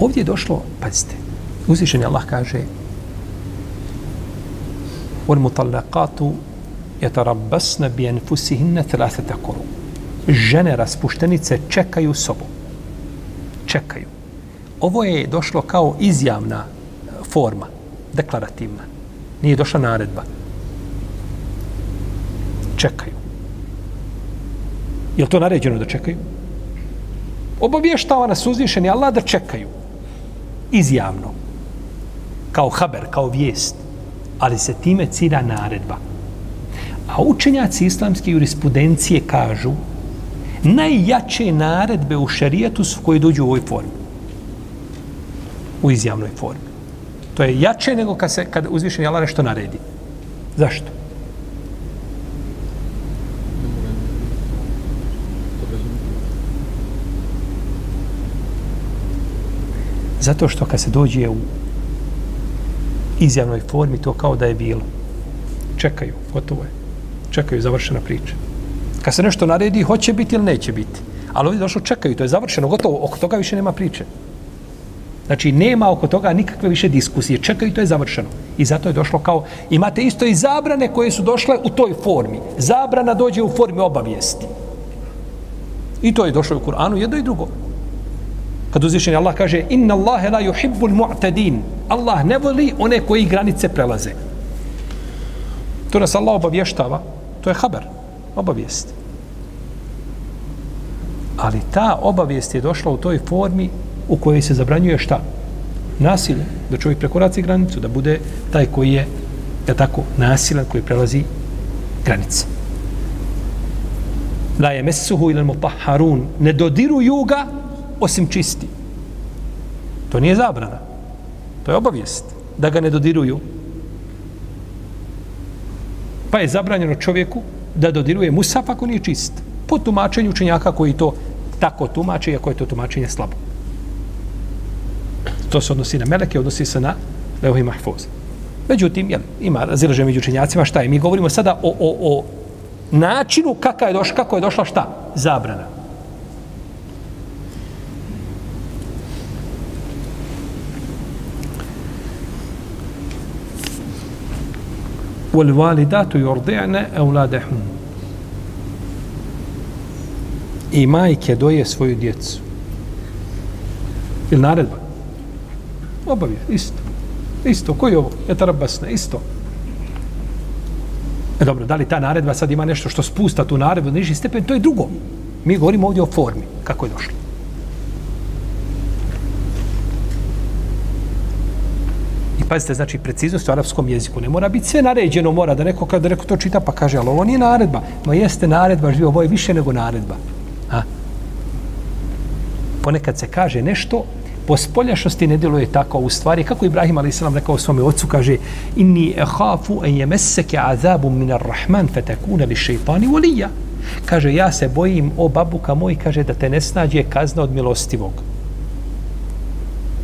Ovdje je došlo, pazite, uzvišeni Allah kaže on mutallakatu je ta rabasna bi anfusihinna thelathete koru. Žene raspuštenice čekaju sobu. Čekaju. Ovo je došlo kao izjavna forma deklarativna. Nije došla naredba. Čekaju. Je to naređeno da čekaju? Obavještava nas uzvišeni Allah da čekaju. Izjavno. Kao haber, kao vijest. Ali se time cira naredba. A učenjaci islamske jurisprudencije kažu najjače naredbe u šarijetu su koje dođu u ovoj formi. U izjavnoj formi. To je jače nego kad, se, kad uzvišeni Allah nešto naredi. Zašto? Zato što kad se dođe u izjavnoj formi, to kao da je bilo. Čekaju, gotovo je. Čekaju, završena priča. Kad se nešto naredi, hoće biti ili neće biti. Ali ovdje došlo, čekaju, to je završeno, gotovo, oko toga više nema priče. Znači, nema oko toga nikakve više diskusije. Čekaju, to je završeno. I zato je došlo kao, imate isto i zabrane koje su došle u toj formi. Zabrana dođe u formi obavijesti. I to je došlo u Kur'anu, jedno i drugo. Kad uzvišeni Allah kaže Inna Allahe la yuhibbul mu'tadin Allah ne voli one koji granice prelaze. To nas Allah obavještava. To je haber. Obavijest. Ali ta obavijest je došla u toj formi u kojoj se zabranjuje šta? Nasilje. Da čovjek prekoraci granicu. Da bude taj koji je da tako nasilan koji prelazi granice. La je mesuhu ilal mutahharun. Ne dodiruju ga osim čisti. To nije zabrana. To je obavijest da ga ne dodiruju. Pa je zabranjeno čovjeku da dodiruje musaf ako nije čist. Po tumačenju učenjaka koji to tako tumače, iako je to tumačenje slabo To se odnosi na meleke, odnosi se na leohi mahfuz. Međutim, jel, ima razilaženje među učenjacima, šta je? Mi govorimo sada o, o, o načinu kako je, došla, kako je došla šta? Zabrana. والوالدات يرضعن أولادهن i majke doje svoju djecu. Ili naredba? obavijest, isto. Isto, koji je ovo? Je tarabasne, isto. E dobro, da li ta naredba sad ima nešto što spusta tu naredbu, na niži stepen, to je drugo. Mi govorimo ovdje o formi, kako je došlo. I pazite, znači preciznost u arapskom jeziku ne mora biti sve naređeno, mora da neko kada neko to čita pa kaže, ali ovo nije naredba. Ma jeste naredba, živi, ovo je više nego naredba. A? Ponekad se kaže nešto, po spoljašnosti ne djeluje tako u stvari, kako Ibrahim a.s. rekao svome ocu, kaže, inni ehafu en jemeseke azabu minar rahman fetakuna li šeitani volija. Kaže, ja se bojim, o babuka moj, kaže, da te ne snađe kazna od milostivog.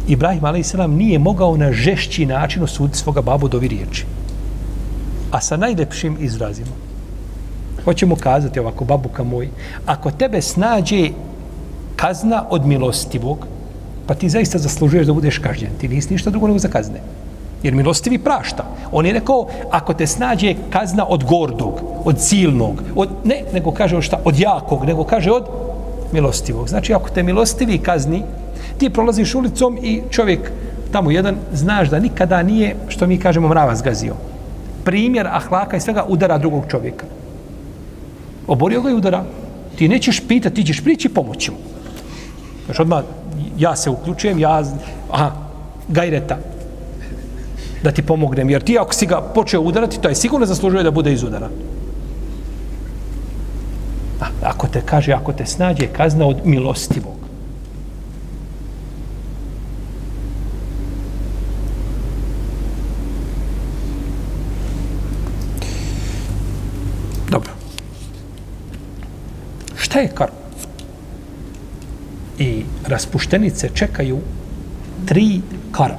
Ibrahim a.s. nije mogao na žešći način osuditi svoga babu dovi riječi. A sa najlepšim izrazima. Hoćemo kazati ovako, babuka moj, ako tebe snađe kazna od milostivog, pa ti zaista zaslužuješ da budeš kažnjen. Ti nisi ništa drugo nego za kazne. Jer milostivi prašta. On je rekao, ako te snađe kazna od gordog, od silnog, od, ne, nego kaže od šta, od jakog, nego kaže od milostivog. Znači, ako te milostivi kazni, ti prolaziš ulicom i čovjek tamo jedan, znaš da nikada nije, što mi kažemo, mrava zgazio. Primjer ahlaka i svega udara drugog čovjeka. Oborio ga i udara. Ti nećeš pitati, ti ćeš prići pomoći mu. Znači odmah, ja se uključujem, ja, aha, gajreta da ti pomognem. Jer ti ako si ga počeo udarati, to je sigurno zaslužuje da bude izudaran. A, ako te kaže, ako te snađe kazna od milostivog. Dobro. Šta je kar? I raspuštenice čekaju tri kara.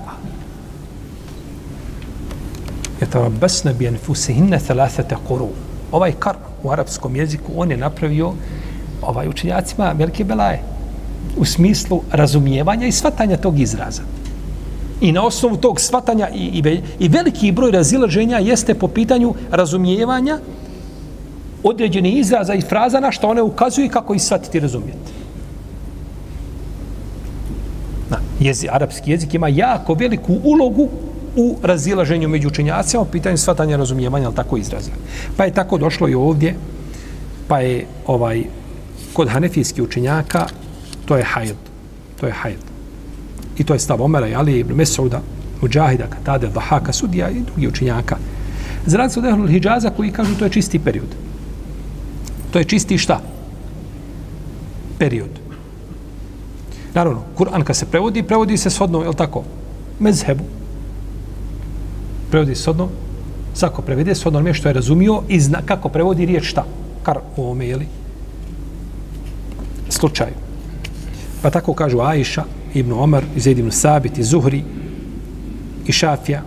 Jetarabbasna bi anfusihinna thalathata kuru. Ovaj kar u arapskom jeziku on je napravio ovaj učenjacima velike belaje u smislu razumijevanja i svatanja tog izraza. I na osnovu tog svatanja i, i, i veliki broj razilaženja jeste po pitanju razumijevanja određeni izraza i fraza na što one ukazuju i kako ih shvatiti i razumijeti. Na, jezi, arapski jezik ima jako veliku ulogu u razilaženju među učenjacima u pitanju svatanja razumijevanja, ali tako izraza. Pa je tako došlo i ovdje, pa je ovaj kod hanefijskih učenjaka, to je hajd. To je hajd. I to je stav Omera i Ali ibn Mesouda, Mujahida, Katade, Vahaka, Sudija i drugi učenjaka. Za rad se od Ehlul Hidžaza koji kažu to je čisti period. To je čisti šta? Period. Naravno, Kur'an kad se prevodi, prevodi se shodno, je li tako? Mezhebu, prevodi sodno, svako prevede sodno onome što je razumio i zna kako prevodi riječ šta, kar u ovome, jeli, slučaju. Pa tako kažu Aisha, Ibn Omar, Zaid ibn Sabit, i Zuhri, i Šafija,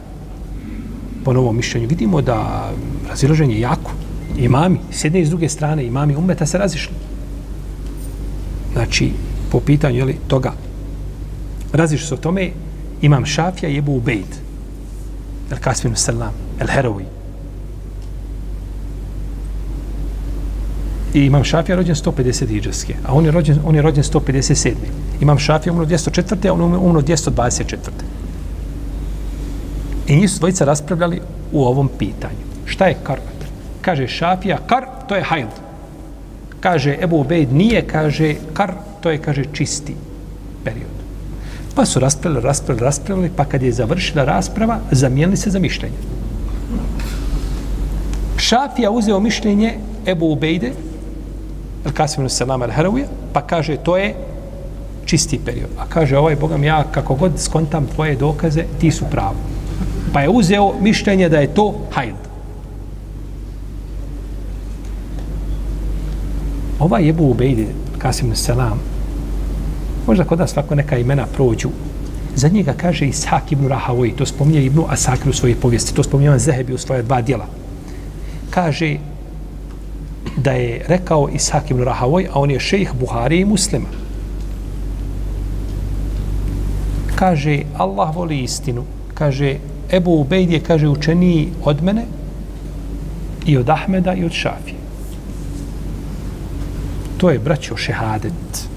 po novom mišljenju. Vidimo da razilaženje je jako. Imami, s jedne i s druge strane, imami umeta se razišli. Znači, po pitanju jeli, toga, razišli se o tome, imam Šafija i Ebu Ubejd. El Kasim Selam, El Herovi. I imam Šafija rođen 150 iđaske, a on je rođen, on je rođen 157. Imam Šafija umro 204. a on umro 224. I njih su dvojica raspravljali u ovom pitanju. Šta je kar? Kaže Šafija, kar, to je hajl. Kaže Ebu Ubejd, nije, kaže kar, to je, kaže, čisti period. Pa su raspravili, raspravili, raspravili, pa kad je završila rasprava, zamijenili se za mišljenje. Šafija uzeo mišljenje Ebu Ubejde, El Kasim Salam El Harawija, pa kaže to je čisti period. A kaže ovaj Bogam ja kako god skontam tvoje dokaze, ti su pravo. Pa je uzeo mišljenje da je to hajd. Ovaj Ebu Ubejde, Kasim Salam, Možda kod nas svako neka imena prođu. Za njega kaže Ishak ibn Rahavoj, to spominje Ibnu Asakir u svojoj povijesti, to spominje Zehebi u svoje dva dijela. Kaže da je rekao Ishak ibn Rahavoj, a on je šejh Buhari i muslima. Kaže, Allah voli istinu. Kaže, Ebu Ubejd je, kaže, učeniji od mene i od Ahmeda i od Šafije. To je, braćo, šehadet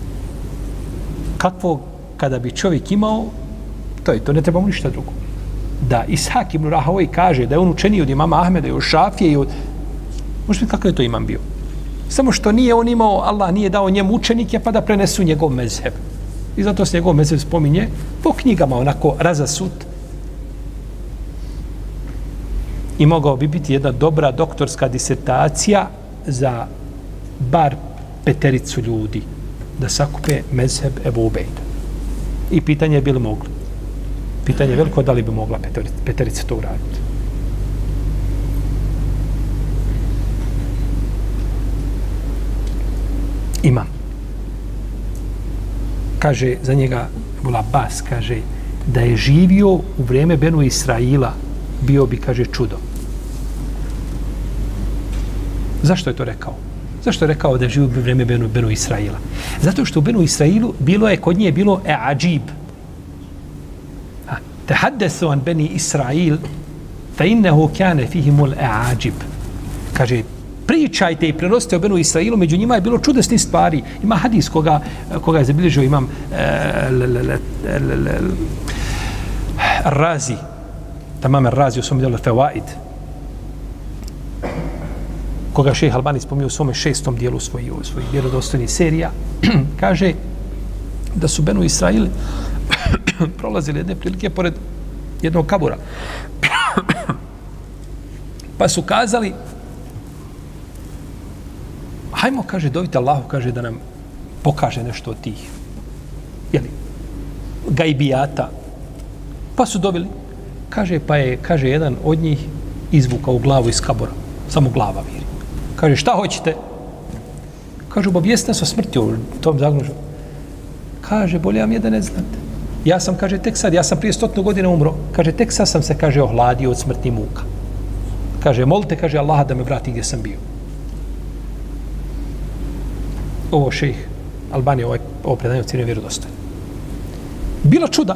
kakvog kada bi čovjek imao, to je to, ne trebamo ništa drugo. Da Ishak ibn Rahavoj kaže da je on učeniji od imama Ahmeda i od Šafije i od... Možete kakav je to imam bio? Samo što nije on imao, Allah nije dao njemu učenike pa da prenesu njegov mezheb. I zato se njegov mezheb spominje po knjigama onako razasut. I mogao bi biti jedna dobra doktorska disertacija za bar petericu ljudi da sakupe mezheb Ebu Ubejda. I pitanje je bilo mogli. Pitanje je veliko da li bi mogla peterica, peterica to uraditi. Imam. Kaže za njega Bula Bas, kaže da je živio u vrijeme Benu Israila bio bi, kaže, čudo. Zašto je to rekao? Zašto je rekao da živi u vrijeme Benu, Benu Israila? Zato što u Benu Israilu bilo je, kod nje bilo e ađib. Te haddesu an Beni Israil, fe innehu kjane fihimul e ađib. Kaže, pričajte i prenosite o Benu Israilu, među njima je bilo čudesni stvari. Ima hadis koga, koga je zabilježio, imam eh, Razi, tamam Razi u svom djelu Fewaid, koga šeha Albani spominje u svome šestom dijelu svojih svoj vjerodostojnih serija, kaže da su Benu Israili prolazili jedne prilike pored jednog kabura. pa su kazali hajmo, kaže, dovite Allahu, kaže, da nam pokaže nešto od tih jeli, gajbijata. Pa su dobili. Kaže, pa je, kaže, jedan od njih izvukao glavu iz kabora. Samo glava viri. Kaže, šta hoćete? Kaže, obavijesti nas o smrti u tom zagnužu. Kaže, bolje vam je da ne znate. Ja sam, kaže, tek sad, ja sam prije stotnu godina umro. Kaže, tek sad sam se, kaže, ohladio od smrti muka. Kaže, molite, kaže, Allah da me vrati gdje sam bio. Ovo šejh Albanije, ovaj, ovo predanje u cijene vjerodostojne. Bilo čuda,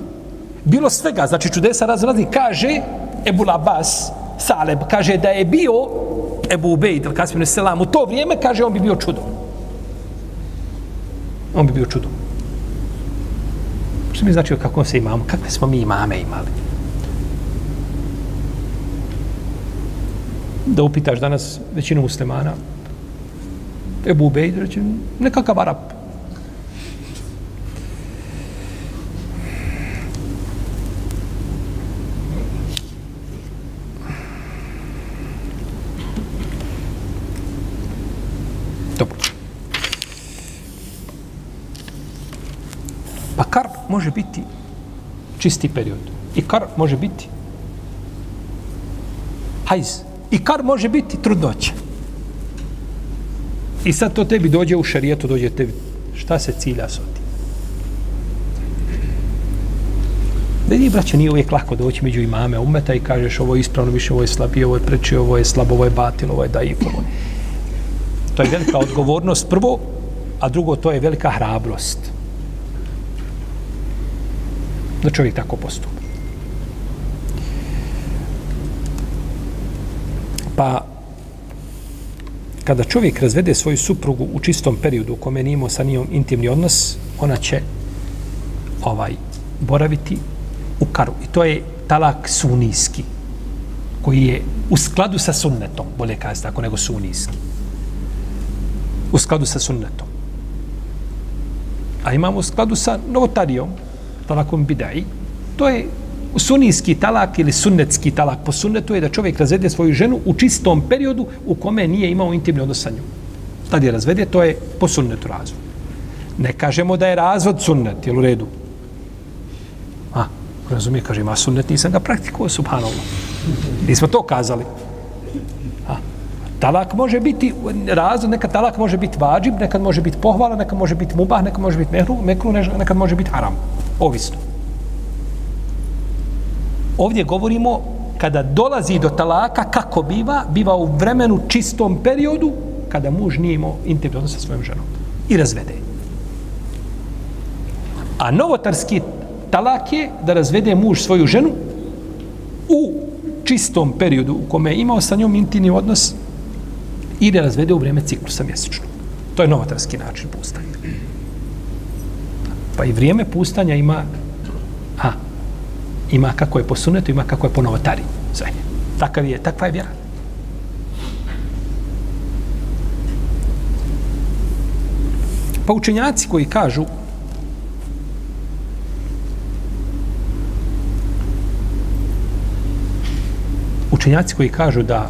bilo svega, znači čudesa razrazni, kaže Ebul Abbas, Saleb, kaže da je bio Ebu Ubejd, ili Kasim Selam, u to vrijeme, kaže, on bi bio čudo. On bi bio čudo. Što mi znači kako se imamo? Kakve smo mi imame imali? Da upitaš danas većinu muslimana, Ebu Ubejd, reći, nekakav Arab, može biti čisti period. I kar može biti hajz. I kar može biti trudnoća. I sad to tebi dođe u šarijetu, dođe tebi. Šta se cilja s otim? Da nije, braće, nije uvijek lako doći među imame umeta i kažeš ovo je ispravno, više ovo je slabije, ovo je preče, ovo je slabo, ovo je batil, ovo je daif, ovo je. To je velika odgovornost prvo, a drugo to je velika hrabrost da čovjek tako postupa. Pa, kada čovjek razvede svoju suprugu u čistom periodu u kome nije imao sa njom intimni odnos, ona će ovaj boraviti u karu. I to je talak sunijski, koji je u skladu sa sunnetom, bolje kazati tako, nego sunijski. U skladu sa sunnetom. A imamo u skladu sa novotarijom, talakom bidai, to je sunijski talak ili sunnetski talak po sunnetu je da čovjek razvede svoju ženu u čistom periodu u kome nije imao intimni odnos sa njom. Tad je razvede, to je po sunnetu razvod. Ne kažemo da je razvod sunnet, jel u redu? A, razumije, kaže, ima sunnet, nisam ga praktikovao, subhanallah. Nismo to kazali. A, talak može biti, razvod, nekad talak može biti vađib, nekad može biti pohvala, nekad može biti mubah, nekad može biti mehru, mekru, nekad može biti haram ovisno. Ovdje govorimo kada dolazi do talaka, kako biva? Biva u vremenu čistom periodu kada muž nije imao intimni odnos sa svojom ženom. I razvede. A novotarski talak je da razvede muž svoju ženu u čistom periodu u kome je imao sa njom intimni odnos i da razvede u vreme ciklusa mjesečnog. To je novotarski način pustanja. Pa i vrijeme pustanja ima a, ima kako je po sunetu, ima kako je po novotari. Sve. Takav je, takva je vjera. Pa učenjaci koji kažu učenjaci koji kažu da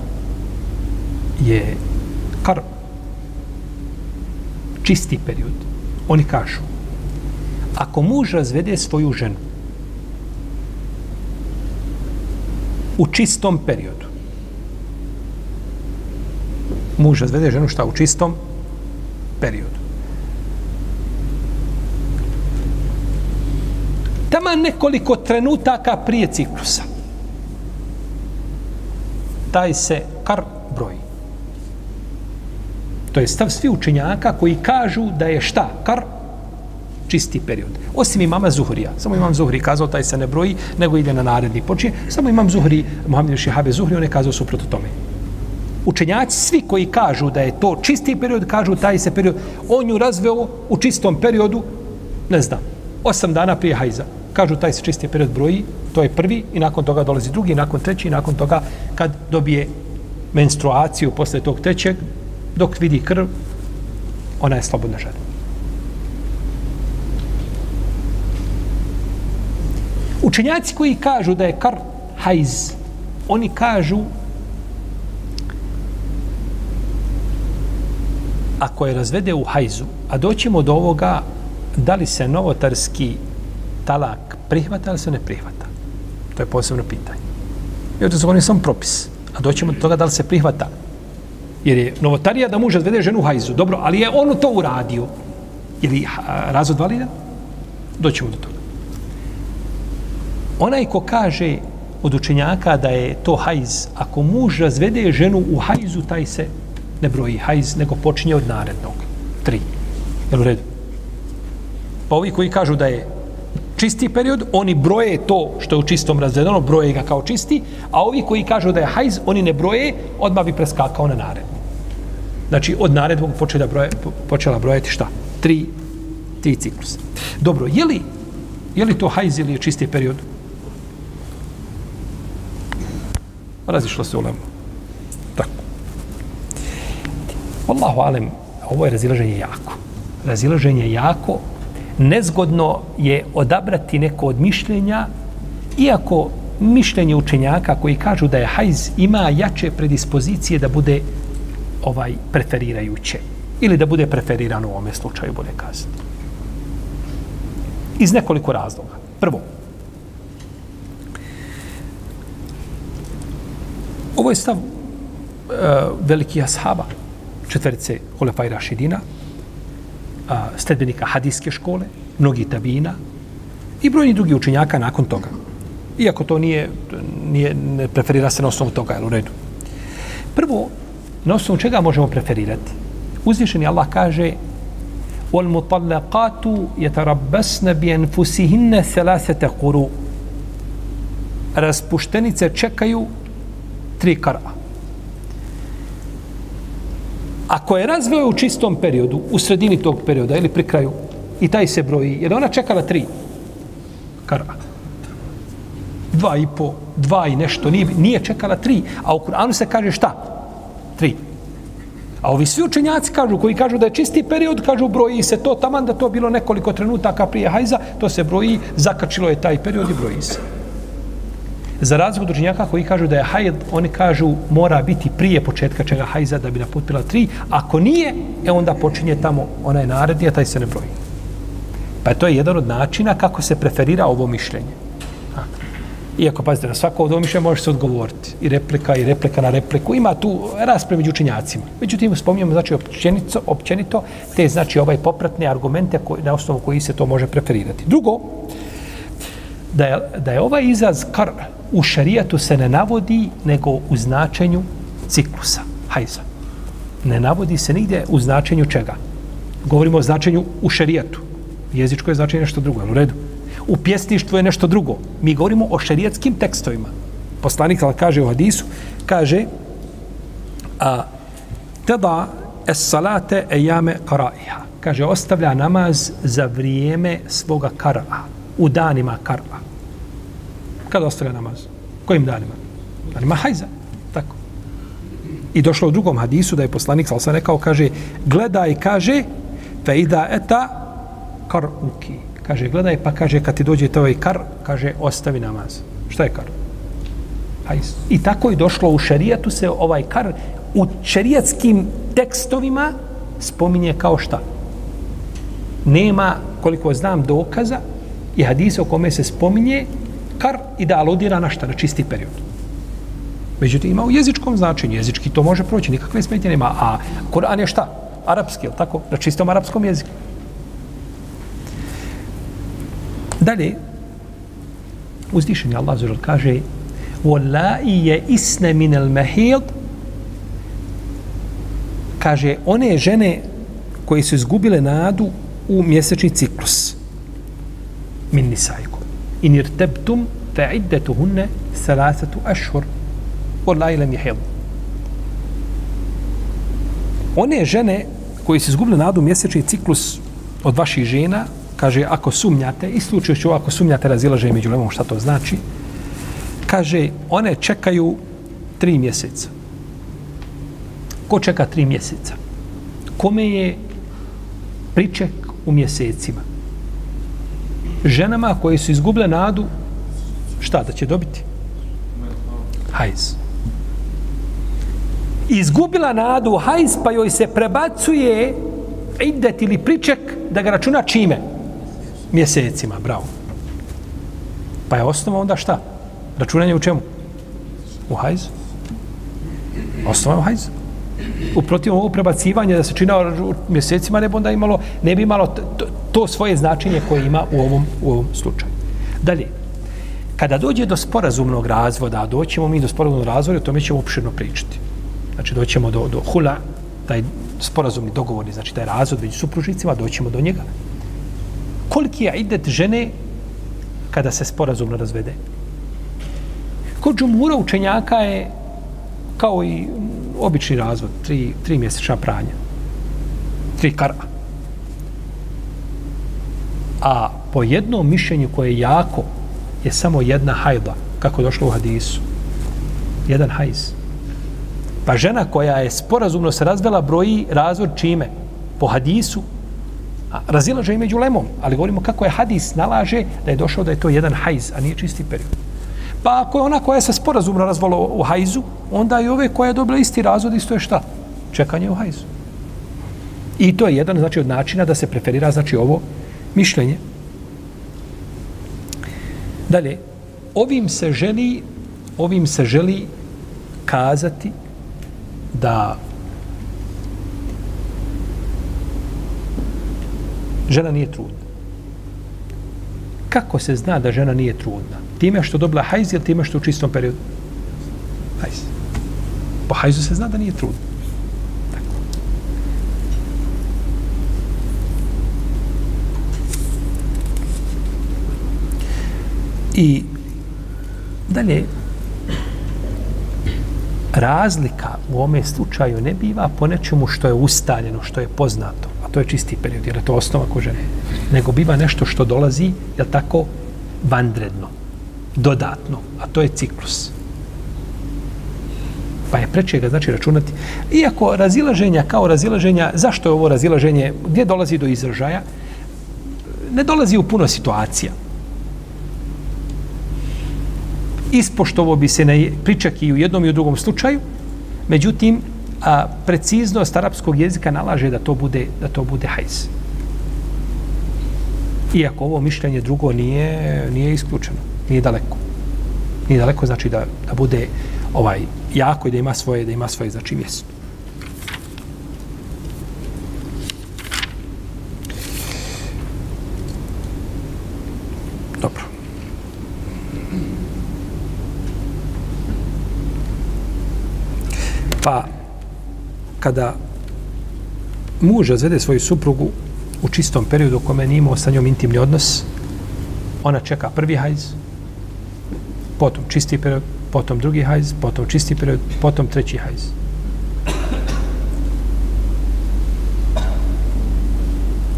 je kar čisti period, oni kažu ako muž razvede svoju ženu u čistom periodu, muž razvede ženu šta u čistom periodu. Tama nekoliko trenutaka prije ciklusa. Taj se kar broji. To je stav svi učenjaka koji kažu da je šta? Kar čisti period. Osim imama Zuhrija. Samo imam Zuhri kazao, taj se ne broji, nego ide na naredni počinje. Samo imam Zuhri, Muhammed Šihabe Zuhri, on je kazao suprotno tome. Učenjaci, svi koji kažu da je to čisti period, kažu taj se period, on ju razveo u čistom periodu, ne znam, osam dana prije hajza. Kažu taj se čisti period broji, to je prvi i nakon toga dolazi drugi, i nakon treći i nakon toga kad dobije menstruaciju posle tog trećeg, dok vidi krv, ona je slobodna žena. Učenjaci koji kažu da je kar hajz, oni kažu ako je razvede u hajzu, a doćemo do ovoga da li se novotarski talak prihvata ili se ne prihvata. To je posebno pitanje. I ovdje zagovorim sam propis. A doćemo do toga da li se prihvata. Jer je novotarija da muž razvede ženu u hajzu. Dobro, ali je on to uradio. Ili li razvod validan? Doćemo do toga. Onaj ko kaže od učenjaka da je to hajz, ako muž razvede ženu u hajzu, taj se ne broji hajz, nego počinje od narednog. Tri. Jel u redu? Pa ovi koji kažu da je čisti period, oni broje to što je u čistom razvedeno, broje ga kao čisti, a ovi koji kažu da je hajz, oni ne broje, odmah bi preskakao na narednog. Znači, od narednog počela, broje, počela brojati šta? Tri, tri ciklusa. Dobro, je li, je li to hajz ili je čisti period? Razišlo se u lemu. Tako. Allahu alem, ovo je razilaženje jako. Razilaženje jako. Nezgodno je odabrati neko od mišljenja, iako mišljenje učenjaka koji kažu da je hajz ima jače predispozicije da bude ovaj preferirajuće ili da bude preferirano u ovome slučaju, bude kazati. Iz nekoliko razloga. Prvo, Ovo je stav uh, velikih ashaba, četverice Hulefaj Rašidina, uh, stedbenika hadijske škole, mnogi tabina i brojni drugi učenjaka nakon toga. Iako to nije, nije ne preferira se na osnovu toga, je u redu. Prvo, na osnovu čega možemo preferirati? Uzvišeni Allah kaže وَالْمُطَلَّقَاتُ يَتَرَبَّسْنَ بِيَنْفُسِهِنَّ ثَلَاثَةَ قُرُوا Raspuštenice čekaju tri kara. Ako je razveo u čistom periodu, u sredini tog perioda ili pri kraju, i taj se broji, jer ona čekala tri kara. Dva i po, dva i nešto, nije, nije čekala tri, a u Kur'anu se kaže šta? Tri. A ovi svi učenjaci kažu, koji kažu da je čisti period, kažu broji se to taman da to bilo nekoliko trenutaka prije hajza, to se broji, zakačilo je taj period i broji se. Za razliku od učenjaka koji kažu da je hajd, oni kažu mora biti prije početka čega hajza da bi naputila tri. Ako nije, e onda počinje tamo onaj naredni, a taj se ne broji. Pa to je jedan od načina kako se preferira ovo mišljenje. Ha. Iako, pazite, na svako ovo mišljenje može se odgovoriti. I replika, i replika na repliku. Ima tu rasprave među učenjacima. Međutim, spominjamo, znači, općenito, općenito te, znači, ovaj popratne argumente koji, na osnovu koji se to može preferirati. Drugo, da je, da je ovaj izraz kar u šarijatu se ne navodi nego u značenju ciklusa, hajza. Ne navodi se nigdje u značenju čega. Govorimo o značenju u šarijatu. Jezičko je značenje nešto drugo, u redu. U pjesništvu je nešto drugo. Mi govorimo o šarijatskim tekstovima. Poslanik ali kaže u hadisu, kaže a tada es salate ejame karaiha. Kaže, ostavlja namaz za vrijeme svoga kara. U danima karla. Kada ostavlja namaz? Kojim danima? Danima hajza. Tako. I došlo u drugom hadisu da je poslanik salsa rekao, kaže, gledaj, kaže, fe ida eta kar uki. Kaže, gledaj, pa kaže, kad ti dođe to ovaj kar, kaže, ostavi namaz. Šta je kar? Hajz. I tako je došlo u šarijatu se ovaj kar u šarijatskim tekstovima spominje kao šta? Nema, koliko znam, dokaza i hadisa u kome se spominje kar i da aludira na šta, na čisti period. Međutim, ima u jezičkom značenju, jezički to može proći, nikakve smetje nema, a Koran je šta? Arapski, je tako? Na čistom arapskom jeziku. Dalje, uzdišen je Allah zažel kaže وَلَّائِ je isne min el mehid kaže one žene koje su izgubile nadu u mjesečni ciklus min nisaikum. in irtebtum fa iddatuhunne salasatu ashhur wallahi lam yahid. One žene koji se izgubile nadu mjesečni ciklus od vaših žena kaže ako sumnjate i slučajući ako sumnjate razilaže među lemom šta to znači kaže one čekaju tri mjeseca. Ko čeka tri mjeseca? Kome je priček u mjesecima? Ženama koje su izgubile nadu šta, da će dobiti? Hajz. Izgubila nadu u hajz, pa joj se prebacuje idet ili priček da ga računa čime? Mjesecima, bravo. Pa je osnova onda šta? Računanje u čemu? U hajzu. Osnova je u hajzu. Uprotiv ovo prebacivanje da se čina u mjesecima ne bi onda imalo, ne bi imalo to, svoje značenje koje ima u ovom, u ovom slučaju. Dalje, kada dođe do sporazumnog razvoda, a doćemo mi do sporazumnog razvoda, o tome ćemo opširno pričati. Znači, doćemo do, do hula, taj sporazumni dogovorni, znači taj razvod među supružnicima, doćemo do njega. Koliki je idet žene kada se sporazumno razvede? Kod džumura učenjaka je kao i obični razvod, tri, tri mjesečna pranja. Tri kara. A po jednom mišljenju koje je jako, je samo jedna hajda, kako došlo u hadisu. Jedan hajz. Pa žena koja je sporazumno se razvela broji razvod čime? Po hadisu. Razilaže i među lemom, ali govorimo kako je hadis nalaže da je došao da je to jedan hajz, a nije čisti period. Pa ako je ona koja se sporazumno razvala u hajzu, onda i ove koja je dobila isti razvod, isto je šta? Čekanje u hajzu. I to je jedan znači, od načina da se preferira znači, ovo mišljenje. Dalje, ovim se želi ovim se želi kazati da žena nije trudna. Kako se zna da žena nije trudna? Time što dobila hajz ili time što u čistom periodu? Hajz. Po hajzu se zna da nije trudna. I dalje, razlika u ome slučaju ne biva po nečemu što je ustaljeno, što je poznato, a to je čisti period, jer je to osnova ko žene, nego biva nešto što dolazi, je tako, vanredno, dodatno, a to je ciklus. Pa je preče ga znači računati. Iako razilaženja kao razilaženja, zašto je ovo razilaženje, gdje dolazi do izražaja? Ne dolazi u puno situacija ispoštovo bi se na pričak i u jednom i u drugom slučaju, međutim, a, preciznost arapskog jezika nalaže da to bude, da to bude hajz. Iako ovo mišljenje drugo nije, nije isključeno, nije daleko. Nije daleko znači da, da bude ovaj jako i da ima svoje, da ima svoje znači mjesto. Pa, kada muž razvede svoju suprugu u čistom periodu u kome nije imao sa njom intimni odnos, ona čeka prvi hajz, potom čisti period, potom drugi hajz, potom čisti period, potom treći hajz.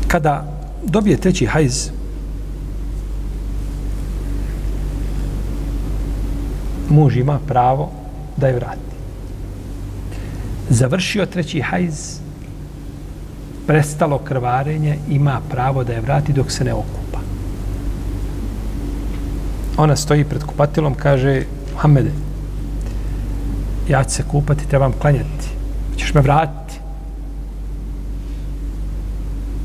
Kada dobije treći hajz, muž ima pravo da je vrati završio treći hajz, prestalo krvarenje, ima pravo da je vrati dok se ne okupa. Ona stoji pred kupatilom, kaže, Muhammede, ja ću se kupati, trebam klanjati. Ćeš me vratiti?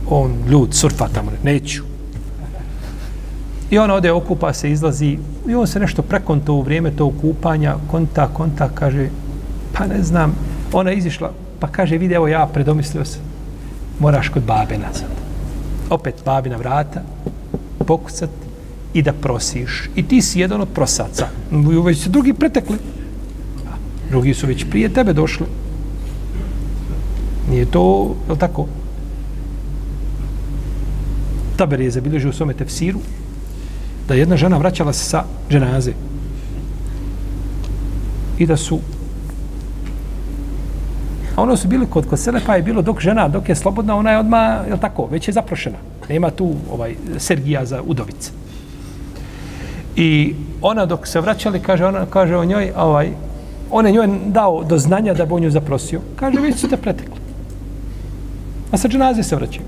On ljud, surfa tamo, neću. I ona ode, okupa se, izlazi, i on se nešto prekonto u vrijeme tog kupanja, konta, konta, kaže, pa ne znam, ona je izišla, pa kaže, vidi, evo ja predomislio sam, moraš kod babe nazad. Opet babina vrata, pokucat i da prosiš. I ti si jedan od prosaca. Već su drugi pretekli. Drugi su već prije tebe došli. Nije to, je li tako? Taber je zabilježio u svome tefsiru da jedna žena vraćala se sa dženaze i da su A ono su bili kod, kod Selefa je bilo dok žena, dok je slobodna, ona je odma je tako, već je zaprošena. Nema tu ovaj Sergija za udovice. I ona dok se vraćali, kaže ona kaže o njoj, ovaj on je njoj dao do znanja da bi nju zaprosio. Kaže, već su te pretekli. A sa dženaze se vraćaju.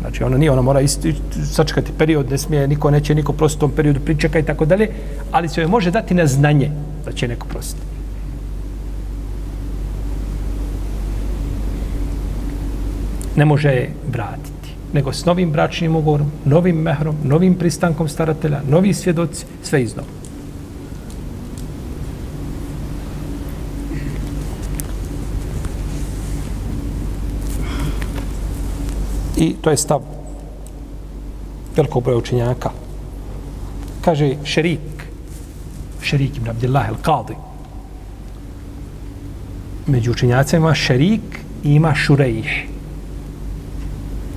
Znači, ona nije, ona mora isti, sačekati period, ne smije, niko neće, niko prositi u tom periodu pričeka i tako dalje, ali se joj može dati na znanje da će neko prositi. Ne može je vratiti, nego s novim bračnim ugovorom, novim mehrom, novim pristankom staratelja, novi svjedoci, sve iznova. I to je stav velikog broja učenjaka. Kaže šerik, šerik ibn Abdillah el-Qadi. Među učenjacima ima šerik i ima šurejih.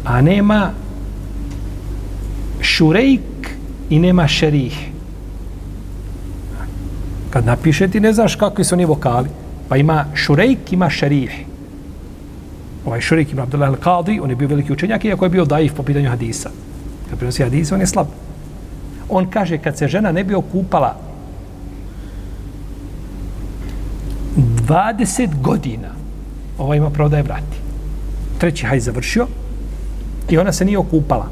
A nema šurejk i nema šerih. Kad napiše ti ne znaš kakvi su oni vokali. Pa ima šurejk, ima šerih ovaj šurejk ibn Abdullah al-Qadi, on je bio veliki učenjak, iako je bio daif po pitanju hadisa. Kad prenosi hadisa, on je slab. On kaže, kad se žena ne bi okupala 20 godina, ova ima pravo da je vrati. Treći haj završio i ona se nije okupala.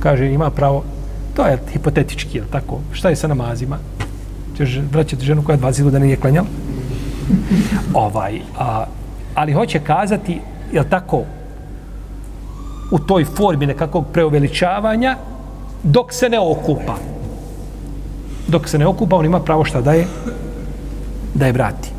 Kaže, ima pravo, to je hipotetički, jel tako? Šta je sa namazima? Češ vraćati ženu koja 20 godina nije klanjala? ovaj, a, ali hoće kazati, jel tako, u toj formi nekakvog preuveličavanja, dok se ne okupa. Dok se ne okupa, on ima pravo šta da je, da je vrati.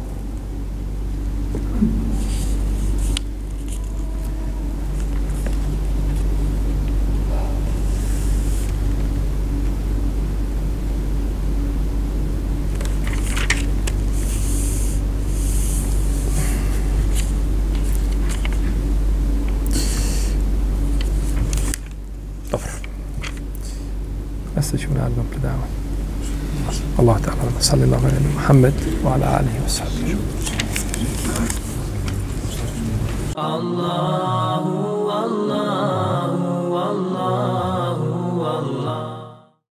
صلى الله على محمد وعلى آله وصحبه. الله الله الله